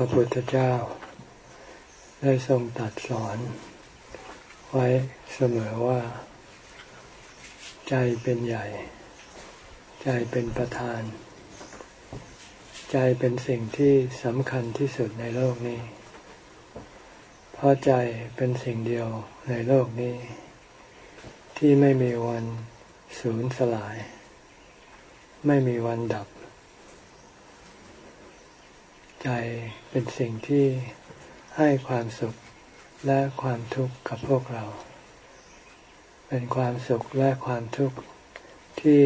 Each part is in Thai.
พระพุทธเจ้า ได้ทรงตัดสอน ไว้เสมอว่า ใจเป็นใหญ่ ใจเป็นประธาน ใจเป็นสิ่งที่สำคัญที่สุดในโลกนี้ เพราะใจเป็นสิ่งเดียวในโลกนี้ ที่ไม่มีวันสูญสลาย ไม่มีวันดับ ใจเป็นสิ่งที่ให้ความสุขและความทุกข์กับพวกเรา เป็นความสุขและความทุกข์ที่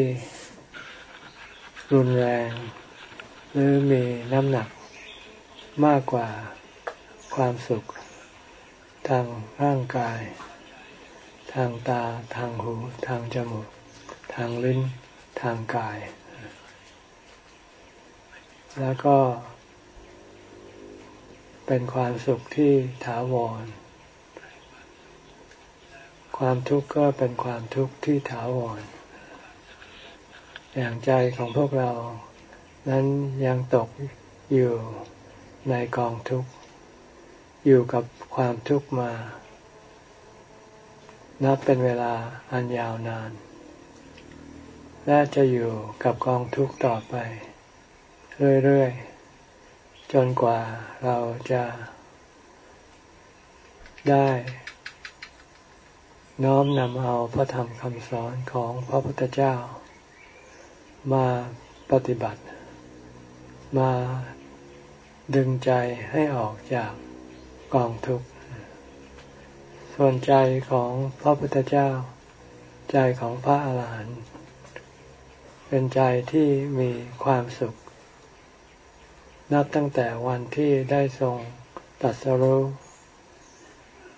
รุนแรง หรือมีน้ำหนักมากกว่าความสุข ทางร่างกาย ทางตาทางหู ทางจมูก ทางลิ้น ทางกาย แล้วก็ เป็นความสุขที่ถาวร ความทุกข์ก็เป็นความทุกข์ที่ถาวร อย่างใจของพวกเรา นั้นยังตกอยู่ในกองทุกข์ อยู่กับความทุกข์มา นับเป็นเวลาอันยาวนาน และจะอยู่กับกองทุกข์ต่อไป เรื่อย ๆ จนกว่าเราจะได้น้อมนำเอาพระธรรมคำสอนของพระพุทธเจ้า มาปฏิบัติ มาดึงใจให้ออกจากกองทุกข์ ส่วนใจของพระพุทธเจ้า ใจของพระอาหารหันต์เป็นใจที่มีความสุข นับตั้งแต่วันที่ได้ทรงตัดสรุ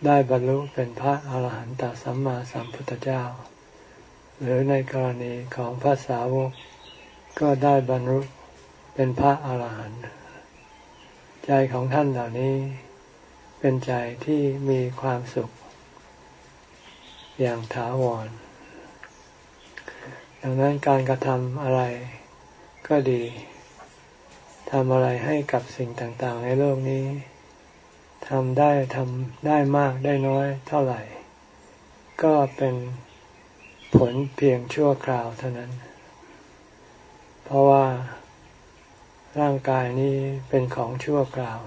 ได้บรรลุเป็นพระอาหารหันตสัมมาสัมพุทธเจ้า หรือในกรณีของพระสาวก ก็ได้บรรลุเป็นพระอาหารหันต์ใจของท่านเหล่านี้ เป็นใจที่มีความสุข อย่างถาวร ดังนั้นการกระทำอะไรก็ดี ทำอะไรให้กับสิ่งต่างๆ ในโลกนี้ทำได้ทำได้มากได้น้อยเท่าไหร่ ก็เป็นผลเพียงชั่วคราวเท่านั้น เพราะว่าร่างกายนี้เป็นของชั่วคราว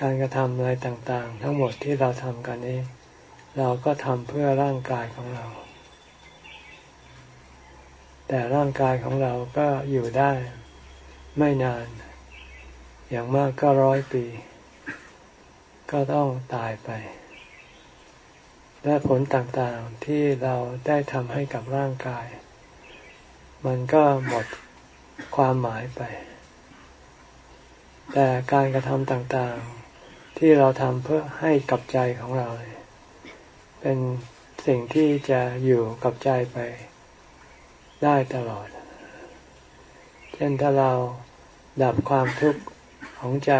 การกระทำอะไรต่างๆ ทั้งหมดที่เราทำกันนี้ เราก็ทำเพื่อร่างกายของเรา แต่ร่างกายของเราก็อยู่ได้ ไม่นาน อย่างมากก็ร้อยปี ก็ต้องตายไป และผลต่างๆที่เราได้ทำให้กับร่างกาย มันก็หมดความหมายไป แต่การกระทำต่างๆ ที่เราทำเพื่อให้กับใจของเรา เป็นสิ่งที่จะอยู่กับใจไปได้ตลอด ช่นถ้าเราดับความทุกข์ของใจ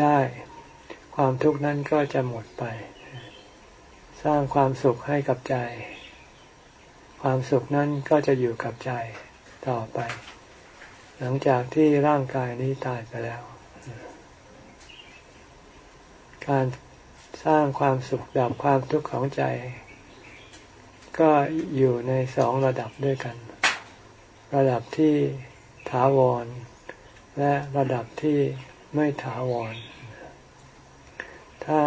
ได้ ความทุกข์นั้นก็จะหมดไป สร้างความสุขให้กับใจ ความสุขนั้นก็จะอยู่กับใจต่อไป หลังจากที่ร่างกายนี้ตายไปแล้ว การสร้างความสุขดับความทุกข์ของใจ ก็อยู่ในสองระดับด้วยกัน ระดับที่ถาวร และระดับที่ไม่ถาวร ถ้า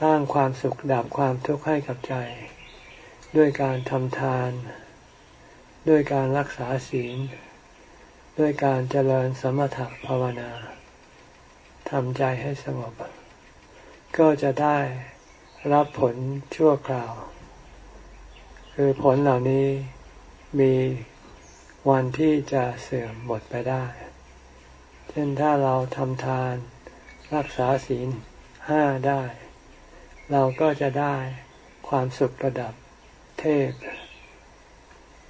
สร้างความสุขดับความทุกข์ให้กับใจ ด้วยการทำทาน ด้วยการรักษาศีล ด้วยการเจริญสมถะภาวนาทำใจให้สงบ ก็จะได้รับผลชั่วคราว คือผลเหล่านี้มี วันที่จะเสื่อมหมดไปได้ เช่นถ้าเราทำทานรักษาศีลห้าได้ เราก็จะได้ความสุขระดับเทพ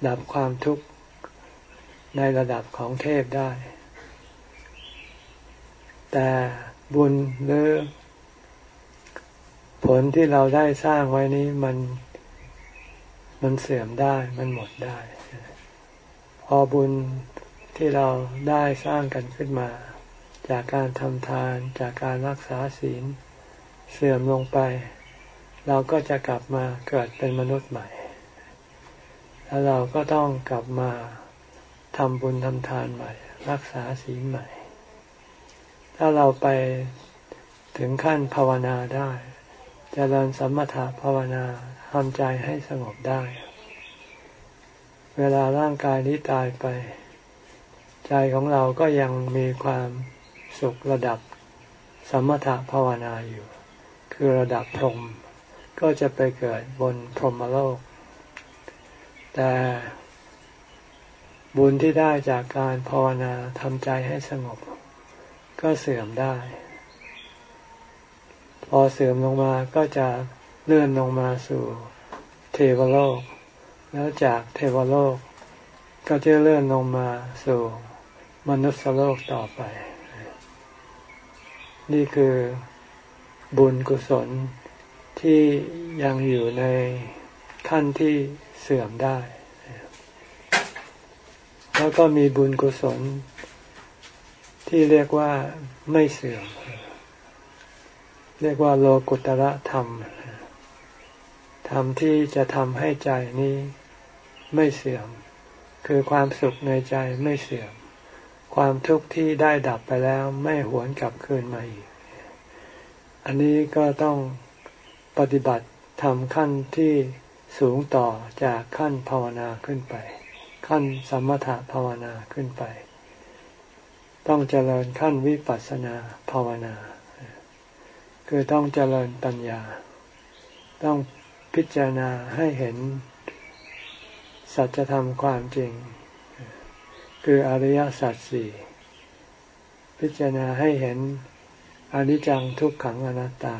ดับความทุกข์ในระดับของเทพได้ แต่บุญหรือผลที่เราได้สร้างไว้นี้มันมันเสื่อมได้มันหมดได้ พอบุญที่เราได้สร้างกันขึ้นมา จากการทำทานจากการรักษาศีล เสื่อมลงไป เราก็จะกลับมาเกิดเป็นมนุษย์ใหม่ แล้วเราก็ต้องกลับมาทำบุญทำทานใหม่ รักษาศีลใหม่ ถ้าเราไปถึงขั้นภาวนาได้จเจริญสมถะภาวนาทำใจให้สงบได้ เวลาร่างกายนี้ตายไป ใจของเราก็ยังมีความสุขระดับสมถะภาวนาอยู่ คือระดับพรหมก็จะไปเกิดบนพรหมโลก แต่บุญที่ได้จากการภาวนาทำใจให้สงบ ก็เสื่อมได้ พอเสื่อมลงมาก็จะเลื่อนลงมาสู่เทวโลก แล้วจากเทวโลก ก็จะเลื่อนลงมาสู่มนุษยโลกต่อไป นี่คือบุญกุศลที่ยังอยู่ในขั้นที่เสื่อมได้ แล้วก็มีบุญกุศล ที่เรียกว่าไม่เสื่อม เรียกว่าโลกุตระธรรม ธรรมที่จะทำให้ใจนี้ ไม่เสื่อม คือความสุขในใจไม่เสื่อม ความทุกข์ที่ได้ดับไปแล้วไม่หวนกลับคืนมาอีก อันนี้ก็ต้องปฏิบัติทำขั้นที่สูงต่อจากขั้นภาวนาขึ้นไป ขั้นสมถะภาวนาขึ้นไป ต้องเจริญขั้นวิปัสสนาภาวนา คือต้องเจริญปัญญา ต้องพิจารณาให้เห็น สัจธรรมความจริง คืออริยสัจสี่พิจารณาให้เห็นอนิจจังทุกขังอนัตตา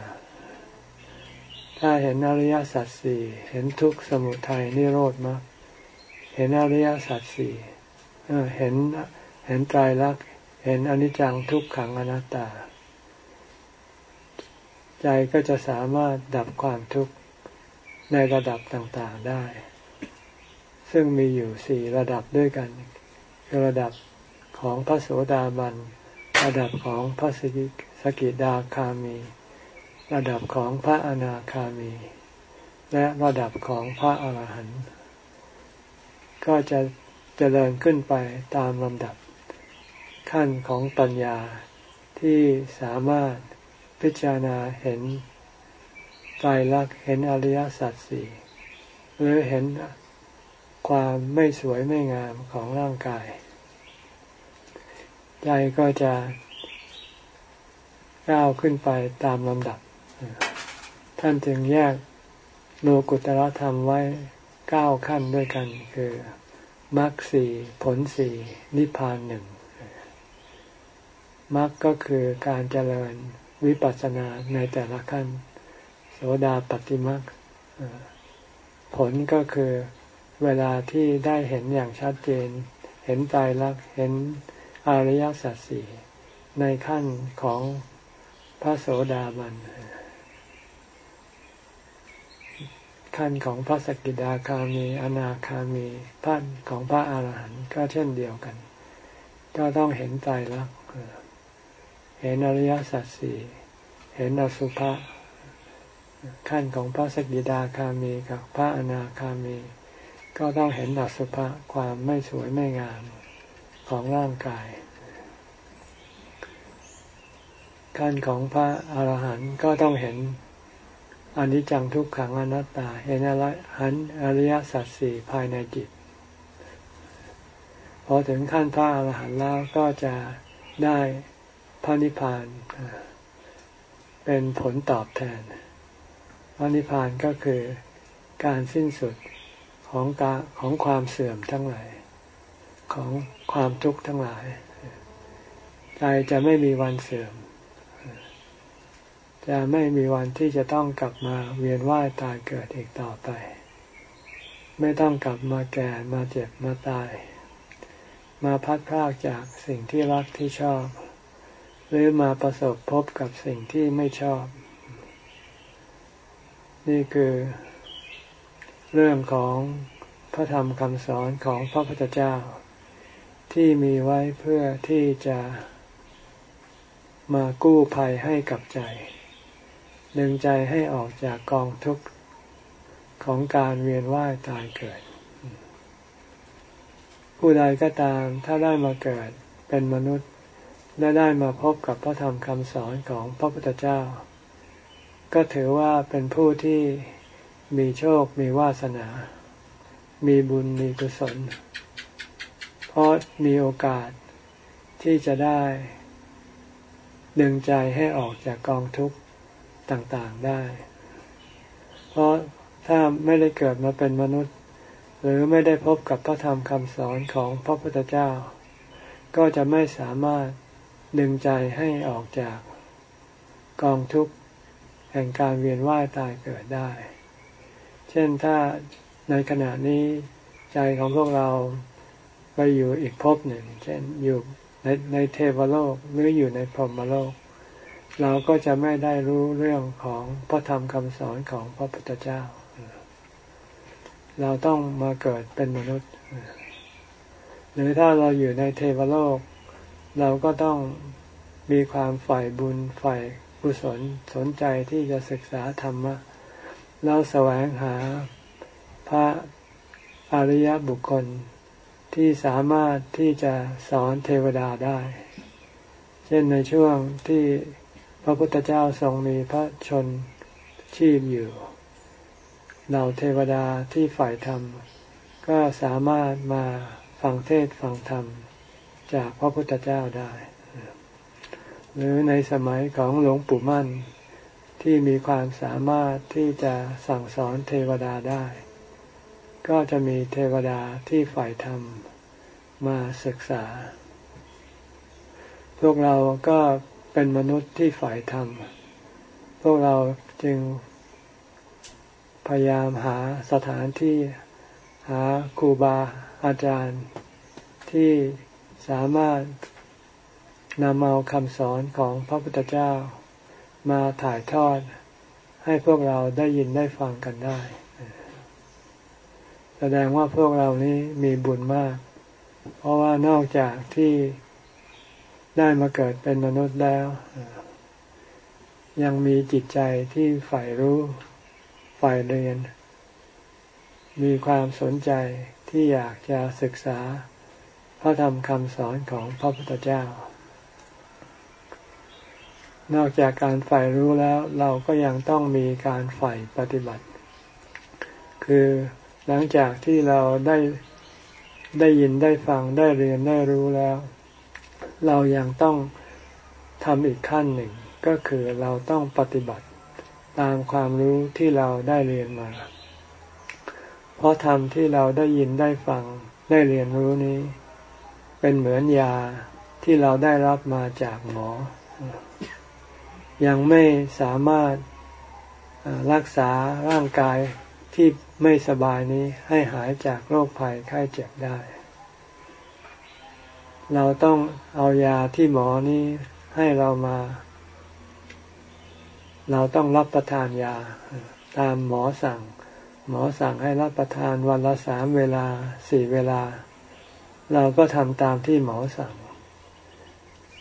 ถ้าเห็นอริยสัจสี่เห็นทุกสมุทัยนิโรธมรรคเห็นอริยสัจสี่เห็นเห็นไตรลักเห็นอนิจจังทุกขังอนัตตา ใจก็จะสามารถดับความทุกข์ในระดับต่างๆได้ ซึ่งมีอยู่สี่ระดับด้วยกัน คือระดับของพระโสดาบัน ระดับของพระสกิดาคามี ระดับของพระอนาคามี และระดับของพระอาหารหันต์ก็จะเจริญขึ้นไปตามลำดับขั้นของปัญญาที่สามารถพิจารณาเห็นไตรลักษณ์เห็นอริยสัจสี่หรือเห็น ความไม่สวยไม่งามของร่างกาย ใจก็จะก้าวขึ้นไปตามลำดับ ท่านจึงแยกโลกุตระธรรมไว้เก้าขั้นด้วยกัน คือมรรคสี่ผลสี่นิพพานหนึ่งมรรคก็คือการเจริญวิปัสสนาในแต่ละขั้น โสดาปฏิมรรคผลก็คือ เวลาที่ได้เห็นอย่างชัดเจน เห็นตายรักเห็นอริยสัจสี่ในขั้นของพระโสดาบัน ขั้นของพระสกิดาคามี อนาคามีพันของพระอาหารหันต์ก็เช่นเดียวกัน ก็ต้องเห็นใจรักเห็นอริยสัจสี่เห็นอสุภะขั้นของพระสกิดาคามีกับพระอนาคามี ก็ต้องเห็นอสุภะความไม่สวยไม่งามของร่างกาย ขั้นของพระอาหารหันต์ก็ต้องเห็นอนิจจังทุกขังอนัตตา เห็นอะไรหันอริยสัจสี่ภายในจิต พอถึงขั้นพระอรหันต์แล้วก็จะได้พระนิพพาน เป็นผลตอบแทนพระนิพพานก็คือการสิ้นสุด ของกาของความเสื่อมทั้งหลาย ของความทุกข์ทั้งหลาย ใจจะไม่มีวันเสื่อม จะไม่มีวันที่จะต้องกลับมาเวียนว่ายตายเกิดอีกต่อไป ไม่ต้องกลับมาแก่มาเจ็บมาตาย มาพัดพรากจากสิ่งที่รักที่ชอบ หรือมาประสบพบกับสิ่งที่ไม่ชอบ นี่คือ เรื่องของพระธรรมคำสอนของพระพุทธเจ้า ที่มีไว้เพื่อที่จะมากู้ภัยให้กับใจ ดึงใจให้ออกจากกองทุกข์ของการเวียนว่ายตายเกิด ผู้ใดก็ตามถ้าได้มาเกิดเป็นมนุษย์และได้มาพบกับพระธรรมคำสอนของพระพุทธเจ้า ก็ถือว่าเป็นผู้ที่ มีโชคมีวาสนา มีบุญมีกุศล เพราะมีโอกาสที่จะได้ ดึงใจให้ออกจากกองทุกข์ต่างๆได้ เพราะถ้าไม่ได้เกิดมาเป็นมนุษย์ หรือไม่ได้พบกับพระธรรมคำสอนของพระพุทธเจ้า ก็จะไม่สามารถดึงใจให้ออกจากกองทุกข์แห่งการเวียนว่ายตายเกิดได้ เช่นถ้าในขณะนี้ใจของพวกเราไปอยู่อีกภพหนึ่ง เช่นอยู่ในในเทวโลกหรืออยู่ในพรหมโลก เราก็จะไม่ได้รู้เรื่องของพระธรรมคำสอนของพระพุทธเจ้า เราต้องมาเกิดเป็นมนุษย์ หรือถ้าเราอยู่ในเทวโลก เราก็ต้องมีความฝ่ายบุญฝ่ายกุศลสนใจที่จะศึกษาธรรมะ เราแสวงหาพระอริยบุคคลที่สามารถที่จะสอนเทวดาได้ เช่นในช่วงที่พระพุทธเจ้าทรงมีพระชนชีพอยู่ เหล่าเทวดาที่ฝ่ายธรรม ก็สามารถมาฟังเทศฟังธรรม จากพระพุทธเจ้าได้ หรือในสมัยของหลวงปู่มั่น ที่มีความสามารถที่จะสั่งสอนเทวดาได้ ก็จะมีเทวดาที่ฝ่ายธรรมมาศึกษา พวกเราก็เป็นมนุษย์ที่ฝ่ายธรรม พวกเราจึงพยายามหาสถานที่หาครูบาอาจารย์ที่สามารถนำเอาคำสอนของพระพุทธเจ้า มาถ่ายทอดให้พวกเราได้ยินได้ฟังกันได้ แสดงว่าพวกเรานี้มีบุญมาก เพราะว่านอกจากที่ได้มาเกิดเป็นมนุษย์แล้ว ยังมีจิตใจที่ใฝ่รู้ใฝ่เรียน มีความสนใจที่อยากจะศึกษาพระธรรมคำสอนของพระพุทธเจ้า นอกจากการใฝ่รู้แล้วเราก็ยังต้องมีการใฝ่ปฏิบัติ คือหลังจากที่เราได้ได้ยินได้ฟังได้เรียนได้รู้แล้ว เรายังต้องทำอีกขั้นหนึ่ง ก็คือเราต้องปฏิบัติตามความรู้ที่เราได้เรียนมา เพราะธรรมที่เราได้ยินได้ฟังได้เรียนรู้นี้ เป็นเหมือนยาที่เราได้รับมาจากหมอ ยังไม่สามารถรักษาร่างกายที่ไม่สบายนี้ให้หายจากโรคภัยไข้เจ็บได้ เราต้องเอายาที่หมอนี้ให้เรามา เราต้องรับประทานยา ตามหมอสั่ง หมอสั่งให้รับประทานวันละสามเวลาสี่เวลา เราก็ทำตามที่หมอสั่ง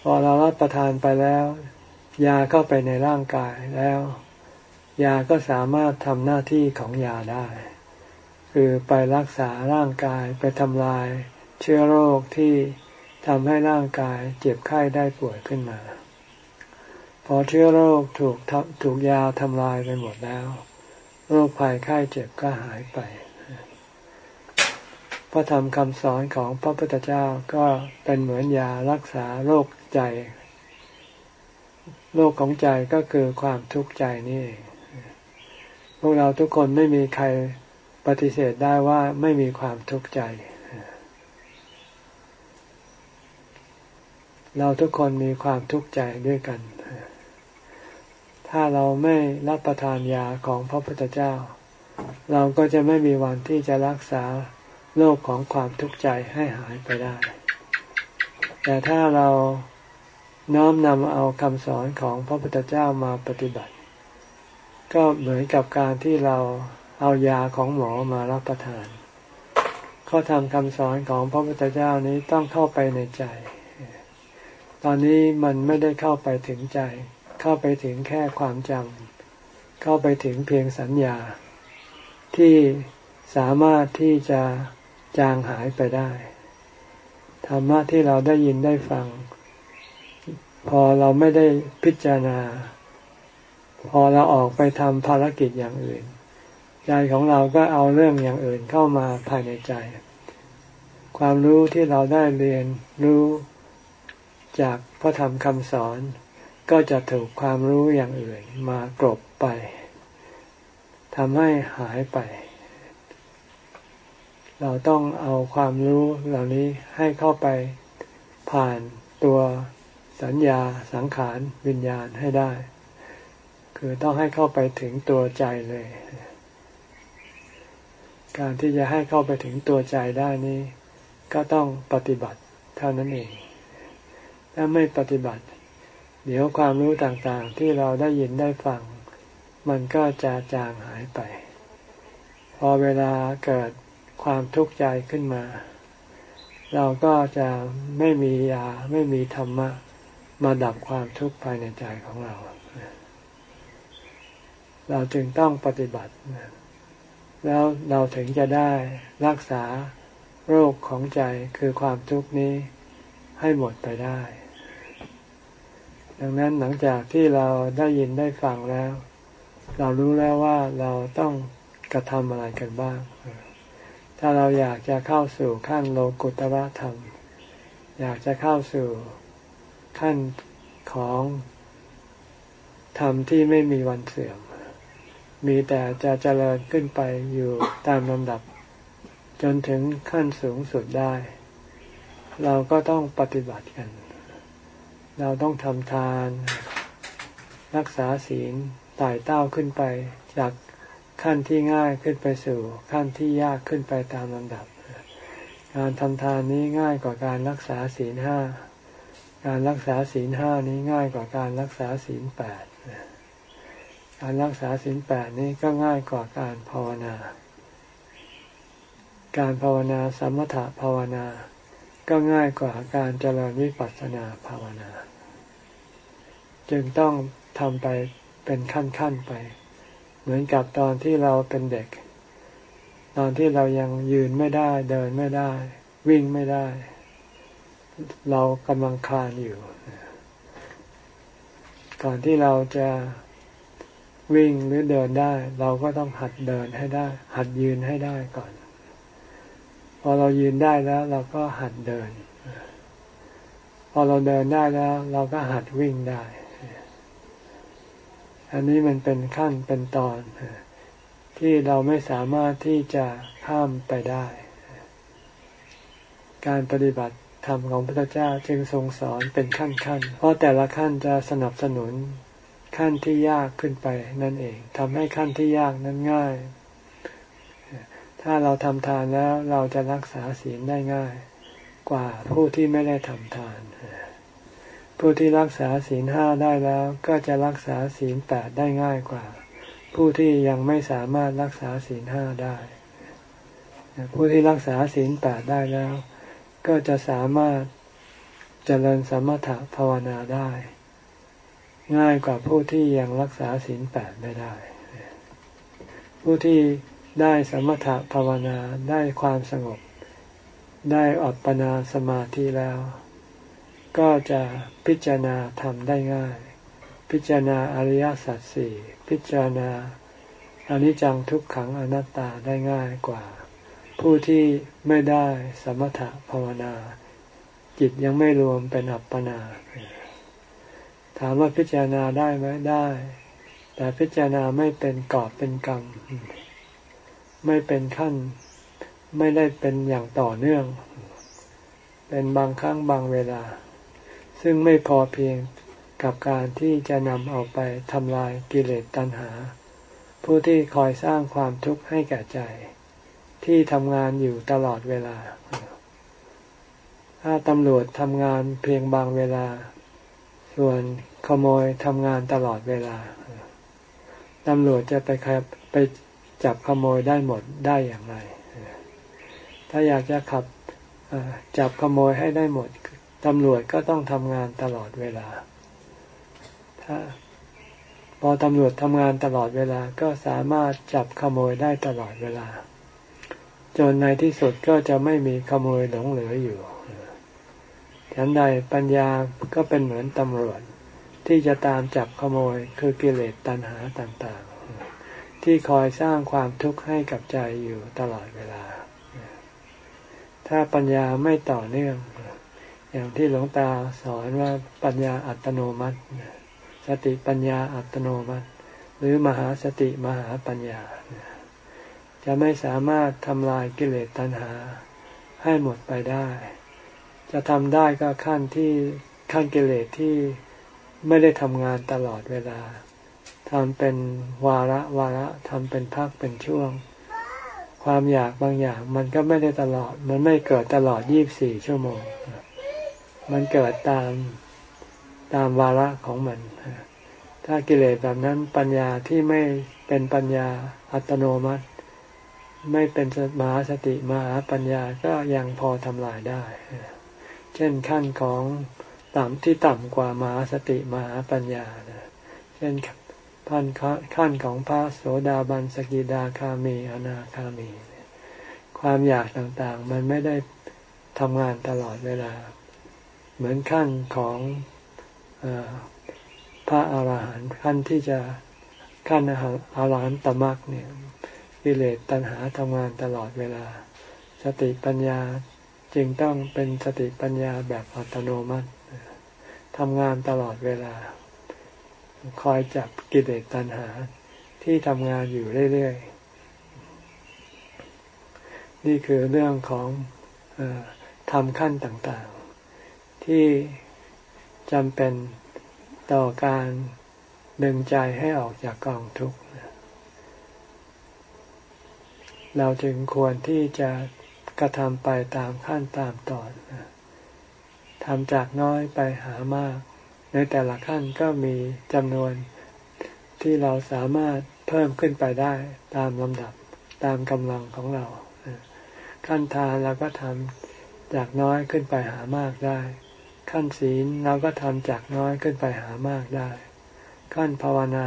พอเรารับประทานไปแล้ว ยาเข้าไปในร่างกายแล้ว ยาก็สามารถทำหน้าที่ของยาได้ คือไปรักษาร่างกายไปทำลายเชื้อโรคที่ทำให้ร่างกายเจ็บไข้ได้ป่วยขึ้นมา พอเชื้อโรคถูกถูกยาทำลายไปหมดแล้ว โรคภัยไข้เจ็บก็หายไป พระธรรมคำสอนของพระพุทธเจ้าก็เป็นเหมือนยารักษาโรคใจ โรคของใจก็คือความทุกข์ใจนี่เองพวกเราทุกคนไม่มีใครปฏิเสธได้ว่าไม่มีความทุกข์ใจ เราทุกคนมีความทุกข์ใจด้วยกัน ถ้าเราไม่รับประทานยาของพระพุทธเจ้า เราก็จะไม่มีวันที่จะรักษาโรคของความทุกข์ใจให้หายไปได้ แต่ถ้าเรา น้อมนำเอาคำสอนของพระพุทธเจ้ามาปฏิบัติ ก็เหมือนกับการที่เราเอายาของหมอมารับประทาน ข้อธรรมคำสอนของพระพุทธเจ้านี้ต้องเข้าไปในใจ ตอนนี้มันไม่ได้เข้าไปถึงใจ เข้าไปถึงแค่ความจำเข้าไปถึงเพียงสัญญา ที่สามารถที่จะจางหายไปได้ ธรรมะที่เราได้ยินได้ฟัง พอเราไม่ได้พิจารณา พอเราออกไปทำภารกิจอย่างอื่น ใจของเราก็เอาเรื่องอย่างอื่นเข้ามาภายในใจ ความรู้ที่เราได้เรียนรู้จากพระธรรมคำสอน ก็จะถูกความรู้อย่างอื่นมากรบไปทำให้หายไป เราต้องเอาความรู้เหล่านี้ให้เข้าไปผ่านตัว สัญญาสังขารวิญญาณให้ได้ คือต้องให้เข้าไปถึงตัวใจเลย การที่จะให้เข้าไปถึงตัวใจได้นี้ ก็ต้องปฏิบัติเท่านั้นเอง ถ้าไม่ปฏิบัติ เดี๋ยวความรู้ต่างๆที่เราได้ยินได้ฟัง มันก็จะจางหายไป พอเวลาเกิดความทุกข์ใจขึ้นมา เราก็จะไม่มียาไม่มีธรรมะ มาดับความทุกข์ภายในใจของเรา เราจึงต้องปฏิบัติ แล้วเราถึงจะได้รักษาโรคของใจคือความทุกข์นี้ให้หมดไปได้ ดังนั้นหลังจากที่เราได้ยินได้ฟังแล้ว เรารู้แล้วว่าเราต้องกระทำอะไรกันบ้าง ถ้าเราอยากจะเข้าสู่ขั้นโลกุตระธรรม อยากจะเข้าสู่ ขั้นของธรรมที่ไม่มีวันเสื่อม มีแต่จะเจริญขึ้นไปอยู่ตามลำดับ จนถึงขั้นสูงสุดได้ เราก็ต้องปฏิบัติกัน เราต้องทำทาน รักษาศีลไต่เต้าขึ้นไป จากขั้นที่ง่ายขึ้นไปสู่ขั้นที่ยากขึ้นไปตามลำดับ การทำทานนี้ง่ายกว่าการรักษาศีลห้า การรักษาศีลห้านี้ง่ายกว่าการรักษาศีลแปดการรักษาศีลแปดนี้ก็ง่ายกว่าการภาวนา การภาวนาสมถะภาวนา ก็ง่ายกว่าการเจริญวิปัสสนาภาวนา จึงต้องทำไปเป็นขั้นๆไป เหมือนกับตอนที่เราเป็นเด็ก ตอนที่เรายังยืนไม่ได้เดินไม่ได้ วิ่งไม่ได้ เรากำลังคลานอยู่ ก่อนที่เราจะวิ่งหรือเดินได้ เราก็ต้องหัดเดินให้ได้ หัดยืนให้ได้ก่อน พอเรายืนได้แล้ว เราก็หัดเดิน พอเราเดินได้แล้ว เราก็หัดวิ่งได้ อันนี้มันเป็นขั้นเป็นตอน ที่เราไม่สามารถที่จะข้ามไปได้ การปฏิบัติ ธรรมของพระเจ้าจึงทรงสอนเป็นขั้นขั้น เพราะแต่ละขั้นจะสนับสนุนขั้นที่ยากขึ้นไปนั่นเองทำให้ขั้นที่ยากนั้นง่าย ถ้าเราทำทานแล้วเราจะรักษาศีลได้ง่าย กว่าผู้ที่ไม่ได้ทำทาน ผู้ที่รักษาศีลห้าได้แล้วก็จะรักษาศีลแปดได้ง่ายกว่า ผู้ที่ยังไม่สามารถรักษาศีลห้าได้ ผู้ที่รักษาศีลแปดได้แล้ว ก็จะสามารถเจริญสมถะภาวนาได้ ง่ายกว่าผู้ที่ยังรักษาศีลแปดไม่ได้ ผู้ที่ได้สมถะภาวนาได้ความสงบ ได้อัปปนาสมาธิแล้ว ก็จะพิจารณาทำได้ง่าย พิจารณาอริยสัจสี่พิจารณาอนิจจังทุกขังอนัตตาได้ง่ายกว่า ผู้ที่ไม่ได้สมถะภาวนา จิตยังไม่รวมเป็นอัปปนา ถามว่าพิจารณาได้ไหมได้ แต่พิจารณาไม่เป็นกอบเป็นกรรม ไม่เป็นขั้น ไม่ได้เป็นอย่างต่อเนื่อง เป็นบางครั้งบางเวลา ซึ่งไม่พอเพียงกับการที่จะนำเอาไปทำลายกิเลสตัณหา ผู้ที่คอยสร้างความทุกข์ให้แก่ใจ ที่ทำงานอยู่ตลอดเวลา ถ้าตำรวจทำงานเพียงบางเวลา ส่วนขโมยทำงานตลอดเวลา ตำรวจจะไปขับไปจับขโมยได้หมดได้อย่างไร ถ้าอยากจะขับจับขโมยให้ได้หมดตำรวจก็ต้องทำงานตลอดเวลา ถ้าพอตำรวจทำงานตลอดเวลาก็สามารถจับขโมยได้ตลอดเวลา จนในที่สุดก็จะไม่มีขโมยหลงเหลืออยู่ฉันใดปัญญาก็เป็นเหมือนตำรวจ ที่จะตามจับขโมยคือกิเลสตัณหาต่างๆ ที่คอยสร้างความทุกข์ให้กับใจอยู่ตลอดเวลา ถ้าปัญญาไม่ต่อเนื่อง อย่างที่หลวงตาสอนว่าปัญญาอัตโนมัติ สติปัญญาอัตโนมัติ หรือมหาสติมหาปัญญา จะไม่สามารถทำลายกิเลสตัณหา ให้หมดไปได้ จะทำได้ก็ขั้นที่ขั้นกิเลสที่ไม่ได้ทำงานตลอดเวลาทำเป็นวาระวาระทำเป็นพักเป็นช่วง ความอยากบางอย่างมันก็ไม่ได้ตลอด มันไม่เกิดตลอดยี่บสี่ชั่วโมง มันเกิดตามตามวาระของมัน ถ้ากิเลสแบบนั้นปัญญาที่ไม่เป็นปัญญาอัตโนมัติ ไม่เป็นมหาสติมหาปัญญาก็ยังพอทำลายได้ เช่นขั้นของต่ำที่ต่ำกว่ามหาสติมหาปัญญาเช่นพันขั้นของพระโสดาบันสกิดาคามีอนาคามี ความอยากต่างๆ มันไม่ได้ทำงานตลอดเวลา เหมือนขั้นของพระอาหารหันต์ขั้นที่จะขั้นอาหารหันตมักเนี่ย กิเลสตัณหาทำงานตลอดเวลา สติปัญญาจึงต้องเป็นสติปัญญาแบบอัตโนมัติทำงานตลอดเวลา คอยจับกิเลสตัณหาที่ทำงานอยู่เรื่อยๆ นี่คือเรื่องของอทำขั้นต่างๆ ที่จำเป็นต่อการดึงใจให้ออกจากกองทุกข์ เราจึงควรที่จะกระทำไปตามขั้นตามตอนทำจากน้อยไปหามาก ในแต่ละขั้นก็มีจำนวนที่เราสามารถเพิ่มขึ้นไปได้ตามลำดับตามกำลังของเรา ขั้นทานเราก็ทำจากน้อยขึ้นไปหามากได้ ขั้นศีลเราก็ทำจากน้อยขึ้นไปหามากได้ ขั้นภาวนา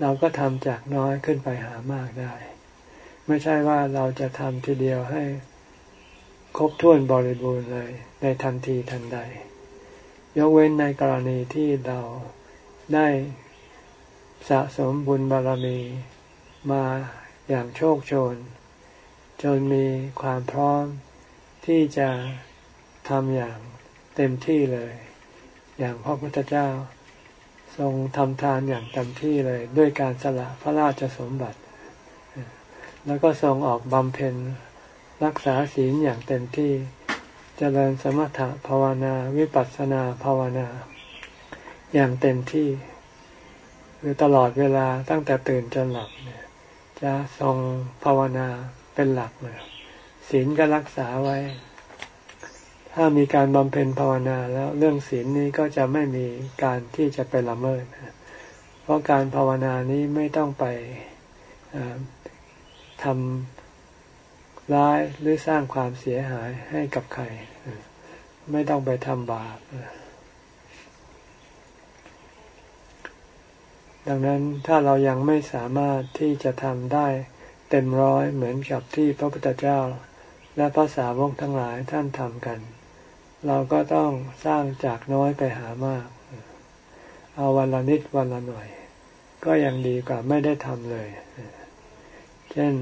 เราก็ทำจากน้อยขึ้นไปหามากได้ ไม่ใช่ว่าเราจะทำทีเดียวให้ครบถ้วนบริบูรณ์เลย ในทันทีทันใด ยกเว้นในกรณีที่เราได้สะสมบุญบารมีมาอย่างโชคโชน จนมีความพร้อมที่จะทำอย่างเต็มที่เลย อย่างพระพุทธเจ้า ทรงทำทานอย่างเต็มที่เลย ด้วยการสละพระราชสมบัติ แล้วก็ทรงออกบำเพ็ญรักษาศีลอย่างเต็มที่จเจริญสมถะภาวนาวิปัสสนาภาวนา อย่างเต็มที่ คือตลอดเวลาตั้งแต่ตื่นจนหลับเนี่ยจะทรงภาวนาเป็นหลักเลยศีลก็รักษาไว้ ถ้ามีการบำเพ็ญภาวนาแล้วเรื่องศีลนี้ก็จะไม่มีการที่จะไปละเมิด เพราะการภาวนานี้ไม่ต้องไป ทำร้ายหรือสร้างความเสียหายให้กับใคร ไม่ต้องไปทำบาปดังนั้นถ้าเรายังไม่สามารถที่จะทำได้เต็มร้อยเหมือนกับที่พระพุทธเจ้า และพระสาวกทั้งหลายท่านทำกัน เราก็ต้องสร้างจากน้อยไปหามาก เอาวันละนิดวันละหน่อย ก็ยังดีกว่าไม่ได้ทำเลย เช่น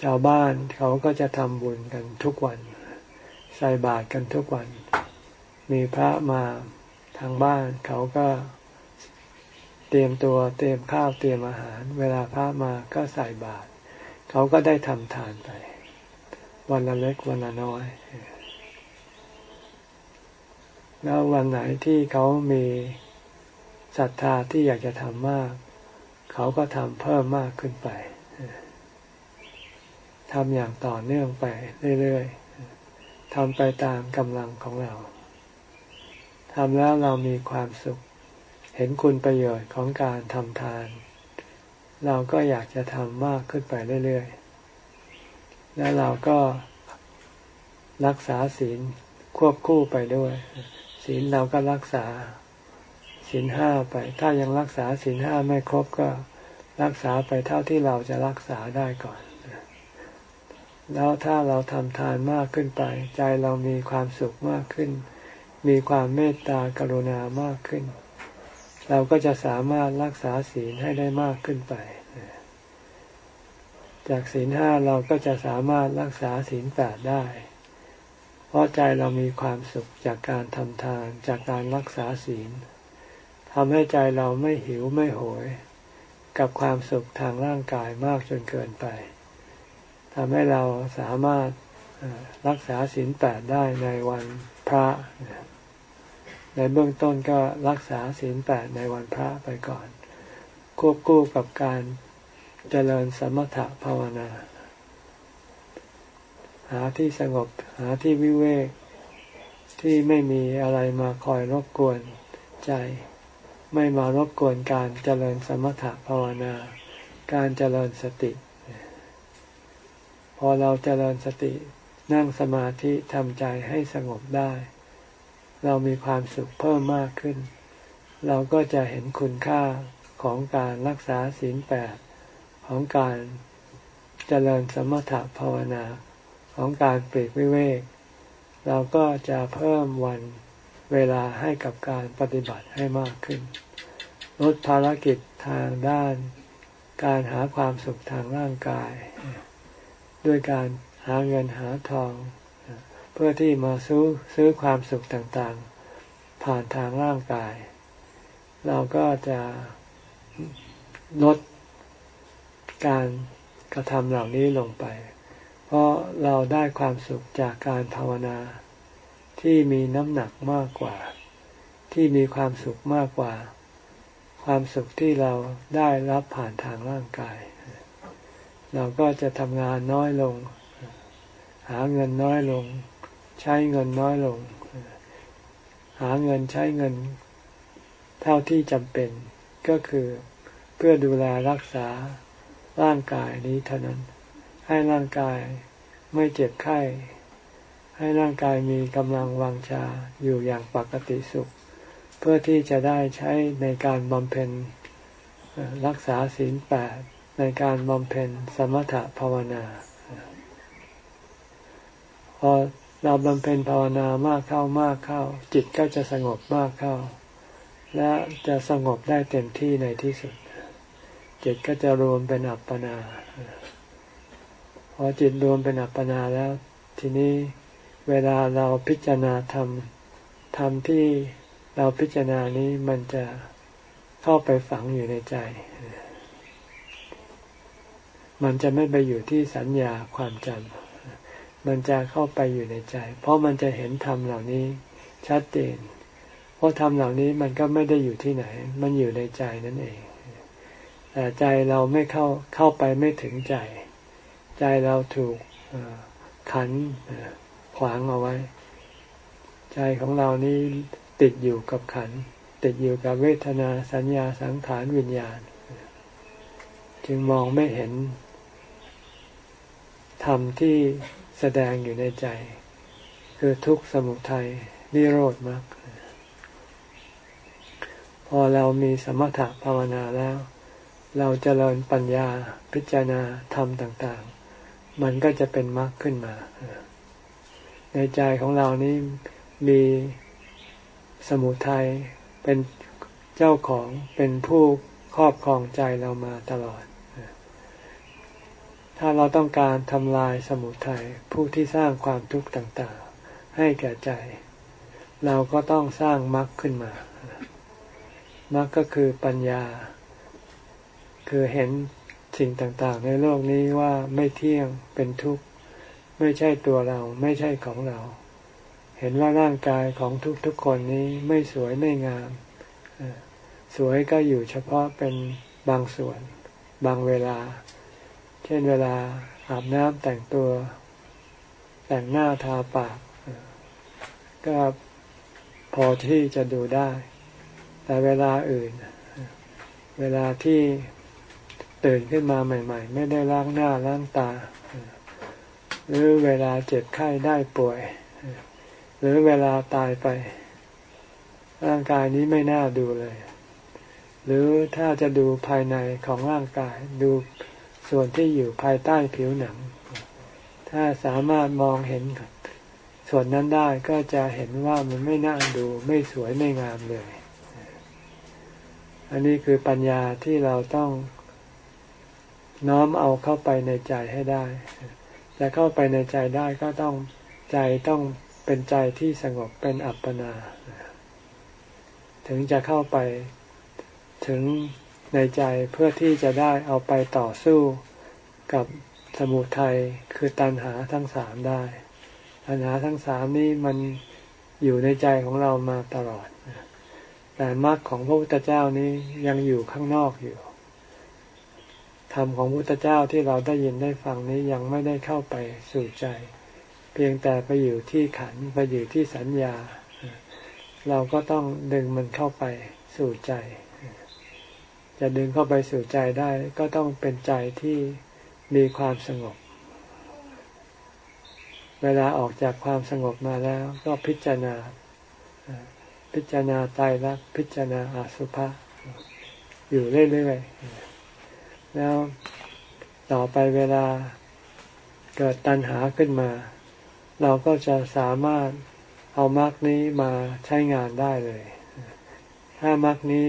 ชาวบ้านเขาก็จะทำบุญกันทุกวัน ใส่บาตรกันทุกวัน มีพระมาทางบ้าน เขาก็เตรียมตัวเตรียมข้าวเตรียมอาหาร เวลาพระมาก็ใส่บาตรเขาก็ได้ทำทานไป วันละเล็กวันละน้อย แล้ววันไหนที่เขามีศรัทธาที่อยากจะทำมาก เขาก็ทำเพิ่มมากขึ้นไป ทำอย่างต่อเนื่องไปเรื่อยๆทำไปตามกำลังของเราทำแล้วเรามีความสุข เห็นคุณประโยชน์ของการทำทาน เราก็อยากจะทำมากขึ้นไปเรื่อยๆ แล้วเราก็รักษาศีลควบคู่ไปด้วย ศีลเราก็รักษาศีลห้าไป ถ้ายังรักษาศีลห้าไม่ครบก็รักษาไปเท่าที่เราจะรักษาได้ก่อน แล้วถ้าเราทำทานมากขึ้นไป ใจเรามีความสุขมากขึ้น มีความเมตตากรุณามากขึ้น เราก็จะสามารถรักษาศีลให้ได้มากขึ้นไป จากศีลห้าเราก็จะสามารถรักษาศีลแปดได้ เพราะใจเรามีความสุขจากการทำทานจากการรักษาศีลทำให้ใจเราไม่หิวไม่โหย กับความสุขทางร่างกายมากจนเกินไป ทำให้เราสามารถรักษาศีลแปดได้ในวันพระ ในเบื้องต้นก็รักษาศีลแปดในวันพระไปก่อน ควบคู่กับการเจริญสมถะภาวนา หาที่สงบหาที่วิเวกที่ไม่มีอะไรมาคอยรบกวนใจ ไม่มารบกวนการเจริญสมถะภาวนา การเจริญสติ พอเราเจริญสตินั่งสมาธิทำใจให้สงบได้ เรามีความสุขเพิ่มมากขึ้น เราก็จะเห็นคุณค่าของการรักษาศีลแปดของการเจริญสมถะภาวนาของการปลีกวิเวก เราก็จะเพิ่มวันเวลาให้กับการปฏิบัติให้มากขึ้น ลดภารกิจทางด้าน การหาความสุขทางร่างกาย ด้วยการหาเงินหาทอง เพื่อที่มาซื้อซื้อความสุขต่างๆ ผ่านทางร่างกาย เราก็จะลดการกระทำเหล่านี้ลงไป เพราะเราได้ความสุขจากการภาวนาที่มีน้ำหนักมากกว่า ที่มีความสุขมากกว่า ความสุขที่เราได้รับผ่านทางร่างกาย เราก็จะทำงานน้อยลง หาเงินน้อยลง ใช้เงินน้อยลง หาเงินใช้เงิน เท่าที่จำเป็นก็คือเพื่อดูแลรักษาร่างกายนี้เท่านั้น ให้ร่างกายไม่เจ็บไข้ให้ร่างกายมีกำลังวังชาอยู่อย่างปกติสุข เพื่อที่จะได้ใช้ในการบำเพ็ญรักษาศีลแปด ในการบำเพ็ญสมถะภาวนา พอเราบำเพ็ญภาวนามากเข้ามากเข้า จิตก็จะสงบมากเข้า และจะสงบได้เต็มที่ในที่สุด จิตก็จะรวมเป็นอัปปนา พอจิตรวมเป็นอัปปนาแล้ว ทีนี้เวลาเราพิจารณาธรรมธรรมที่เราพิจารณานี้มันจะเข้าไปฝังอยู่ในใจ มันจะไม่ไปอยู่ที่สัญญาความจำมันจะเข้าไปอยู่ในใจ เพราะมันจะเห็นธรรมเหล่านี้ชัดเจน เพราะธรรมเหล่านี้มันก็ไม่ได้อยู่ที่ไหน มันอยู่ในใจนั่นเอง แต่ใจเราไม่เข้าเข้าไปไม่ถึงใจ ใจเราถูกขันขวางเอาไว้ ใจของเรานี้ติดอยู่กับขัน ติดอยู่กับเวทนาสัญญาสังขารวิญญาณ จึงมองไม่เห็น ธรรมที่แสดงอยู่ในใจ คือทุกสมุทัยนิโรธมรรคพอเรามีสมถะภาวนาแล้ว เราจเจริญปัญญาพิจารณาธรรมต่างๆ มันก็จะเป็นมรรคขึ้นมา ในใจของเรานี้มีสมุทัยเป็นเจ้าของเป็นผู้ครอบครองใจเรามาตลอด ถ้าเราต้องการทำลายสมุทัยผู้ที่สร้างความทุกข์ต่างๆ ให้แก่ใจ เราก็ต้องสร้างมรรคขึ้นมามรรคก็คือปัญญา คือเห็นสิ่งต่างๆ ในโลกนี้ว่าไม่เที่ยงเป็นทุกข์ ไม่ใช่ตัวเราไม่ใช่ของเรา เห็นว่าร่างกายของทุกๆคนนี้ไม่สวยไม่งาม สวยก็อยู่เฉพาะเป็นบางส่วน บางเวลา ช่นเวลาอาบน้ำแต่งตัว แต่งหน้าทาปาก ก็พอที่จะดูได้ แต่เวลาอื่น เวลาที่ตื่นขึ้นมาใหม่ ๆ ไม่ได้ล้างหน้าล้างตา หรือเวลาเจ็บไข้ได้ป่วย หรือเวลาตายไป ร่างกายนี้ไม่น่าดูเลย หรือถ้าจะดูภายในของร่างกายดู ส่วนที่อยู่ภายใต้ผิวหนัง ถ้าสามารถมองเห็น ส่วนนั้นได้ก็จะเห็นว่ามันไม่น่าดูไม่สวยไม่งามเลย อันนี้คือปัญญาที่เราต้องน้อมเอาเข้าไปในใจให้ได้ จะเข้าไปในใจได้ก็ต้องใจต้องเป็นใจที่สงบเป็นอัปปนา ถึงจะเข้าไปถึง ในใจเพื่อที่จะได้เอาไปต่อสู้กับสมุทัยคือตัณหาทั้งสามได้ ตัณหาทั้งสามนี้มันอยู่ในใจของเรามาตลอด แต่มรรคของพระพุทธเจ้านี้ยังอยู่ข้างนอกอยู่ ธรรมของพุทธเจ้าที่เราได้ยินได้ฟังนี้ยังไม่ได้เข้าไปสู่ใจ เพียงแต่ไปอยู่ที่ขันไปอยู่ที่สัญญา เราก็ต้องดึงมันเข้าไปสู่ใจ จะดึงเข้าไปสู่ใจได้ก็ต้องเป็นใจที่มีความสงบ เวลาออกจากความสงบมาแล้วก็พิจารณา พิจารณาตายรักพิจารณาอาสุภะอยู่เรื่อยๆ แล้วต่อไปเวลาเกิดตัณหาขึ้นมา เราก็จะสามารถเอามรรคนี้มาใช้งานได้เลย ถ้ามรรคนี้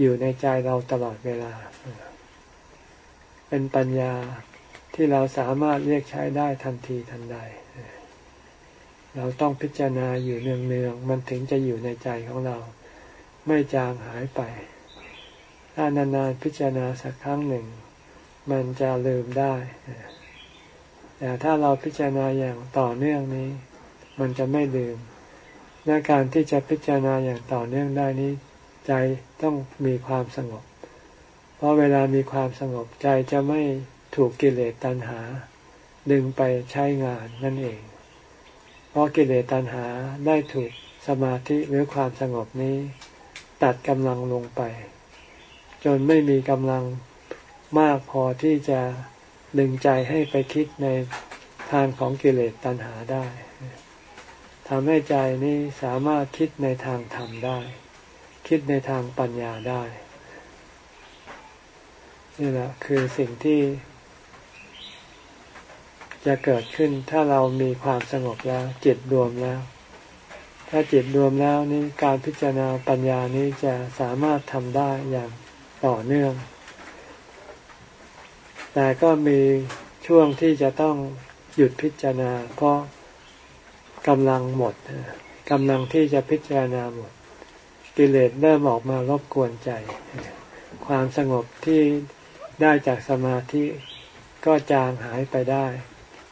อยู่ในใจเราตลอดเวลา เป็นปัญญาที่เราสามารถเรียกใช้ได้ทันทีทันใด เราต้องพิจารณาอยู่เนืองๆ มันถึงจะอยู่ในใจของเรา ไม่จางหายไป ถ้านานๆพิจารณาสักครั้งหนึ่ง มันจะลืมได้ แต่ถ้าเราพิจารณาอย่างต่อเนื่องนี้ มันจะไม่ลืมในการที่จะพิจารณาอย่างต่อเนื่องได้นี้ ใจต้องมีความสงบ เพราะเวลามีความสงบใจจะไม่ถูกกิเลสตัณหา ดึงไปใช้งานนั่นเอง เพราะกิเลสตัณหาได้ถูกสมาธิหรือความสงบนี้ ตัดกำลังลงไป จนไม่มีกำลังมากพอที่จะดึงใจให้ไปคิดในทางของกิเลสตัณหาได้ทำให้ใจนี้สามารถคิดในทางธรรมได้ คิดในทางปัญญาได้นี่แหละคือสิ่งที่ จะเกิดขึ้นถ้าเรามีความสงบแล้ว จิตรวมแล้ว ถ้าจิตรวมแล้วนี่การพิจารณาปัญญานี้จะสามารถทำได้อย่างต่อเนื่อง แต่ก็มีช่วงที่จะต้องหยุดพิจารณา เพราะกำลังหมดกำลังที่จะพิจารณาหมด กิเลสเริ่มออกมารบกวนใจ ความสงบที่ได้จากสมาธิก็จางหายไปได้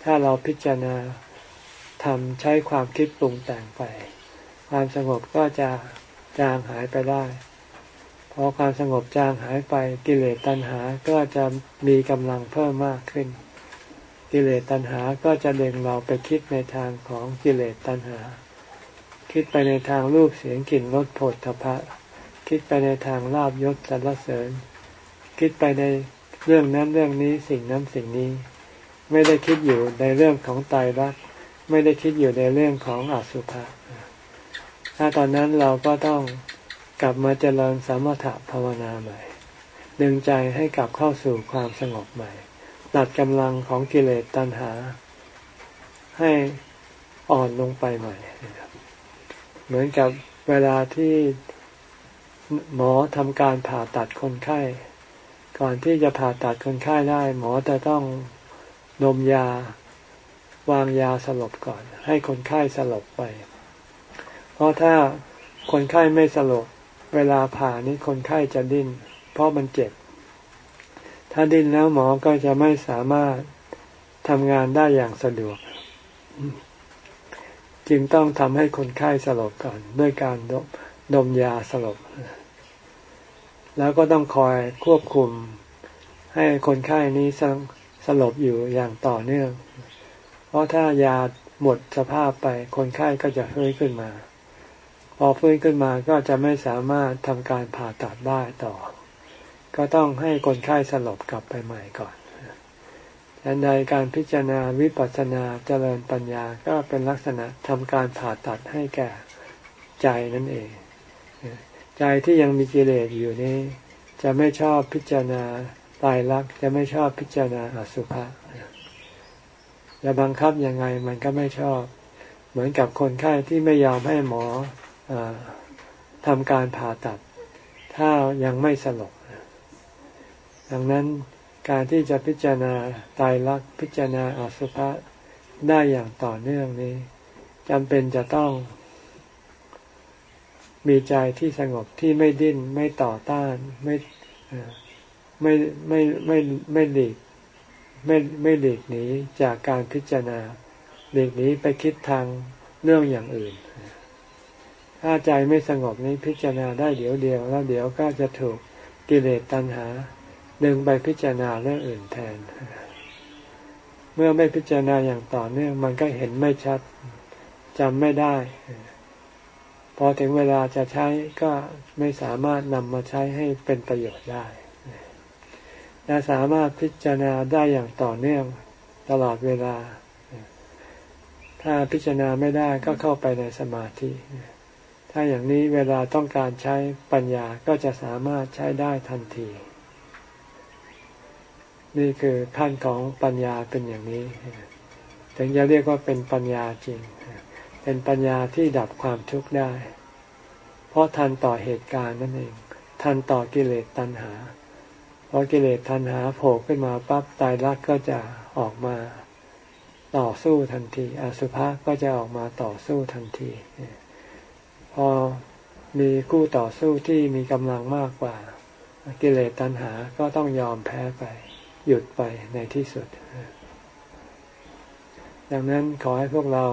ถ้าเราพิจารณาทำใช้ความคิดปรุงแต่งไป ความสงบก็จะจางหายไปได้พอความสงบจางหายไปกิเลสตัณหาก็จะมีกำลังเพิ่มมากขึ้น กิเลสตัณหาก็จะเดึงเราไปคิดในทางของกิเลสตัณหา คิดไปในทางรูปเสียงกลิ่นรสผลทพะ คิดไปในทางลาบยศสรรเสริญ คิดไปในเรื่องนั้นเรื่องนี้สิ่งนั้นสิ่งนี้ ไม่ได้คิดอยู่ในเรื่องของตายรัก ไม่ได้คิดอยู่ในเรื่องของอสุภะถ้าตอนนั้นเราก็ต้องกลับมาเจริญสมถะภาวนาใหม่ ดึงใจให้กลับเข้าสู่ความสงบใหม่ตัดกำลังของกิเลสตัณหา ให้อ่อนลงไปใหม่ เหมือนกับเวลาที่หมอทำการผ่าตัดคนไข้ ก่อนที่จะผ่าตัดคนไข้ได้ หมอจะต้องนมยาวางยาสลบก่อน ให้คนไข้สลบไป เพราะถ้าคนไข้ไม่สลบ เวลาผ่านี้คนไข้จะดิ้น เพราะมันเจ็บ ถ้าดิ้นแล้วหมอก็จะไม่สามารถทำงานได้อย่างสะดวก จึงต้องทำให้คนไข้สลบก่อนด้วยการดมยาสลบ แล้วก็ต้องคอยควบคุม ให้คนไข้นี้สสลบอยู่อย่างต่อเนื่อง เพราะถ้ายาหมดสภาพไปคนไข้ก็จะฟื้นขึ้นมา พอฟื้นขึ้นมาก็จะไม่สามารถทำการผ่าตัดได้ต่อ ก็ต้องให้คนไข้สลบกลับไปใหม่ก่อน ดังใดการพิจารณาวิปัสสนาเจริญปัญญาก็เป็นลักษณะทำการผ่าตัดให้แก่ใจนั่นเอง ใจที่ยังมีกิเลสอยู่นี้ จะไม่ชอบพิจารณาตายรักจะไม่ชอบพิจารณาอสุภะจะบังคับยังไงมันก็ไม่ชอบ เหมือนกับคนไข้ที่ไม่ยอมให้หมออทำการผ่าตัด ถ้ายังไม่สลบดังนั้น การที่จะพิจารณาตายรักพิจารณาอสุภะได้อย่างต่อเนื่องนี้จำเป็นจะต้อง มีใจที่สงบที่ไม่ดิ้นไม่ต่อต้าน ไม่ไม่ไม่ไม่ไม่หลีกไม่ไม่หลีกหนีจากการพิจารณาหลีกหนีไปคิดทางเรื่องอย่างอื่น ถ้าใจไม่สงบนี้พิจารณาได้เดี๋ยวเดียว แล้วเดี๋ยวก็จะถูกกิเลสตัณหา ดึงไปพิจารณาเรื่องอื่นแทน เมื่อไม่พิจารณาอย่างต่อเนื่องมันก็เห็นไม่ชัดจำไม่ได้ พอถึงเวลาจะใช้ก็ไม่สามารถนำมาใช้ให้เป็นประโยชน์ได้ และสามารถพิจารณาได้อย่างต่อเนื่องตลอดเวลา ถ้าพิจารณาไม่ได้ก็เข้าไปในสมาธิ ถ้าอย่างนี้เวลาต้องการใช้ปัญญาก็จะสามารถใช้ได้ทันที นี่คือขั้นของปัญญาเป็นอย่างนี้ ถึงจะเรียกว่าเป็นปัญญาจริง เป็นปัญญาที่ดับความทุกข์ได้ เพราะทันต่อเหตุการณ์นั่นเอง ทันต่อกิเลสตัณหาพอกิเลสทันหาโผล่ขึ้นมาปั๊บตายรักก็จะออกมาต่อสู้ทันที อสุภะก็จะออกมาต่อสู้ทันที พอมีคู่ต่อสู้ที่มีกำลังมากกว่า กิเลสตัณหาก็ต้องยอมแพ้ไป หยุดไปในที่สุด ดังนั้นขอให้พวกเรา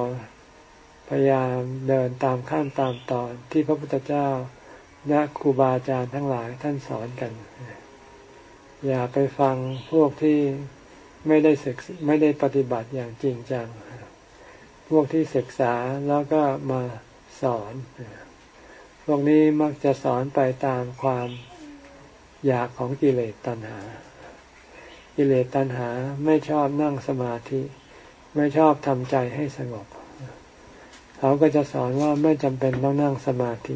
พยายามเดินตามขั้นตามตอนที่พระพุทธเจ้าและครูบาอาจารย์ทั้งหลายท่านสอนกัน อย่าไปฟังพวกที่ไม่ได้ศึกไม่ได้ปฏิบัติอย่างจริงจัง พวกที่ศึกษาแล้วก็มาสอน พวกนี้มักจะสอนไปตามความอยากของกิเลสตัณหา กิเลสตัณหาไม่ชอบนั่งสมาธิ ไม่ชอบทำใจให้สงบ เขาก็จะสอนว่าไม่จำเป็นต้องนั่งสมาธิ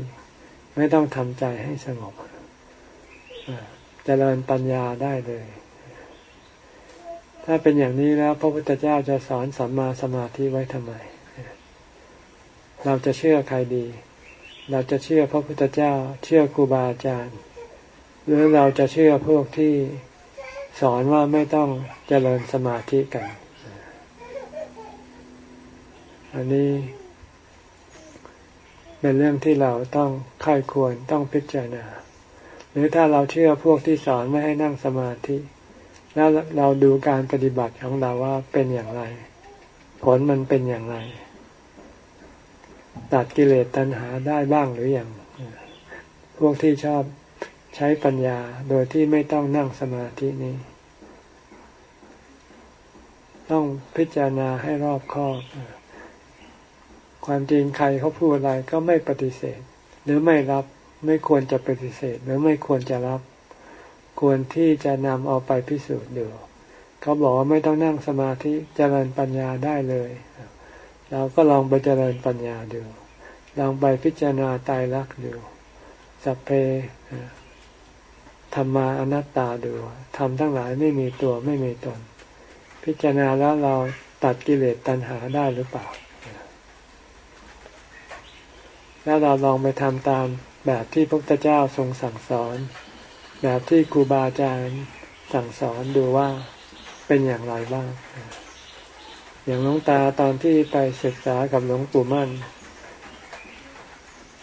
ไม่ต้องทำใจให้สงบเจริญปัญญาได้เลย ถ้าเป็นอย่างนี้แล้ว พระพุทธเจ้าจะสอนสัมมาสมาธิไว้ทำไม เราจะเชื่อใครดี เราจะเชื่อพระพุทธเจ้า เชื่อครูบาอาจารย์ หรือเราจะเชื่อพวกที่ สอนว่าไม่ต้องเจริญสมาธิกัน อันนี้ เป็นเรื่องที่เราต้องค่ายควรต้องพิจารณา หรือถ้าเราเชื่อพวกที่สอนไม่ให้นั่งสมาธิ แล้วเราดูการปฏิบัติของเราว่าเป็นอย่างไร ผลมันเป็นอย่างไร ตัดกิเลสตัณหาได้บ้างหรืออยังพวกที่ชอบ ใช้ปัญญาโดยที่ไม่ต้องนั่งสมาธินี้ ต้องพิจารณาให้รอบคอบ ความจริงใครเขาพูดอะไรก็ไม่ปฏิเสธ หรือไม่รับไม่ควรจะปฏิเสธ หรือไม่ควรจะรับ ควรที่จะนำเอาไปพิสูจน์ดูเขาบอกว่าไม่ต้องนั่งสมาธิเจริญปัญญาได้เลย เราก็ลองไปเจริญปัญญาดู ลองไปพิจารณาตายรักดูสัพเพ ธรรมาอนัตตาดูทำทั้งหลายไม่มีตัวไม่มีตน พิจารณาแล้วเราตัดกิเลสตัณหาได้หรือเปล่า แล้วเราลองไปทำตามแบบที่พระพุทธเจ้าทรงสั่งสอน แบบที่ครูบาอาจารย์สั่งสอนดูว่าเป็นอย่างไรบ้าง อย่างหลวงตาตอนที่ไปศึกษากับหลวงปู่มั่น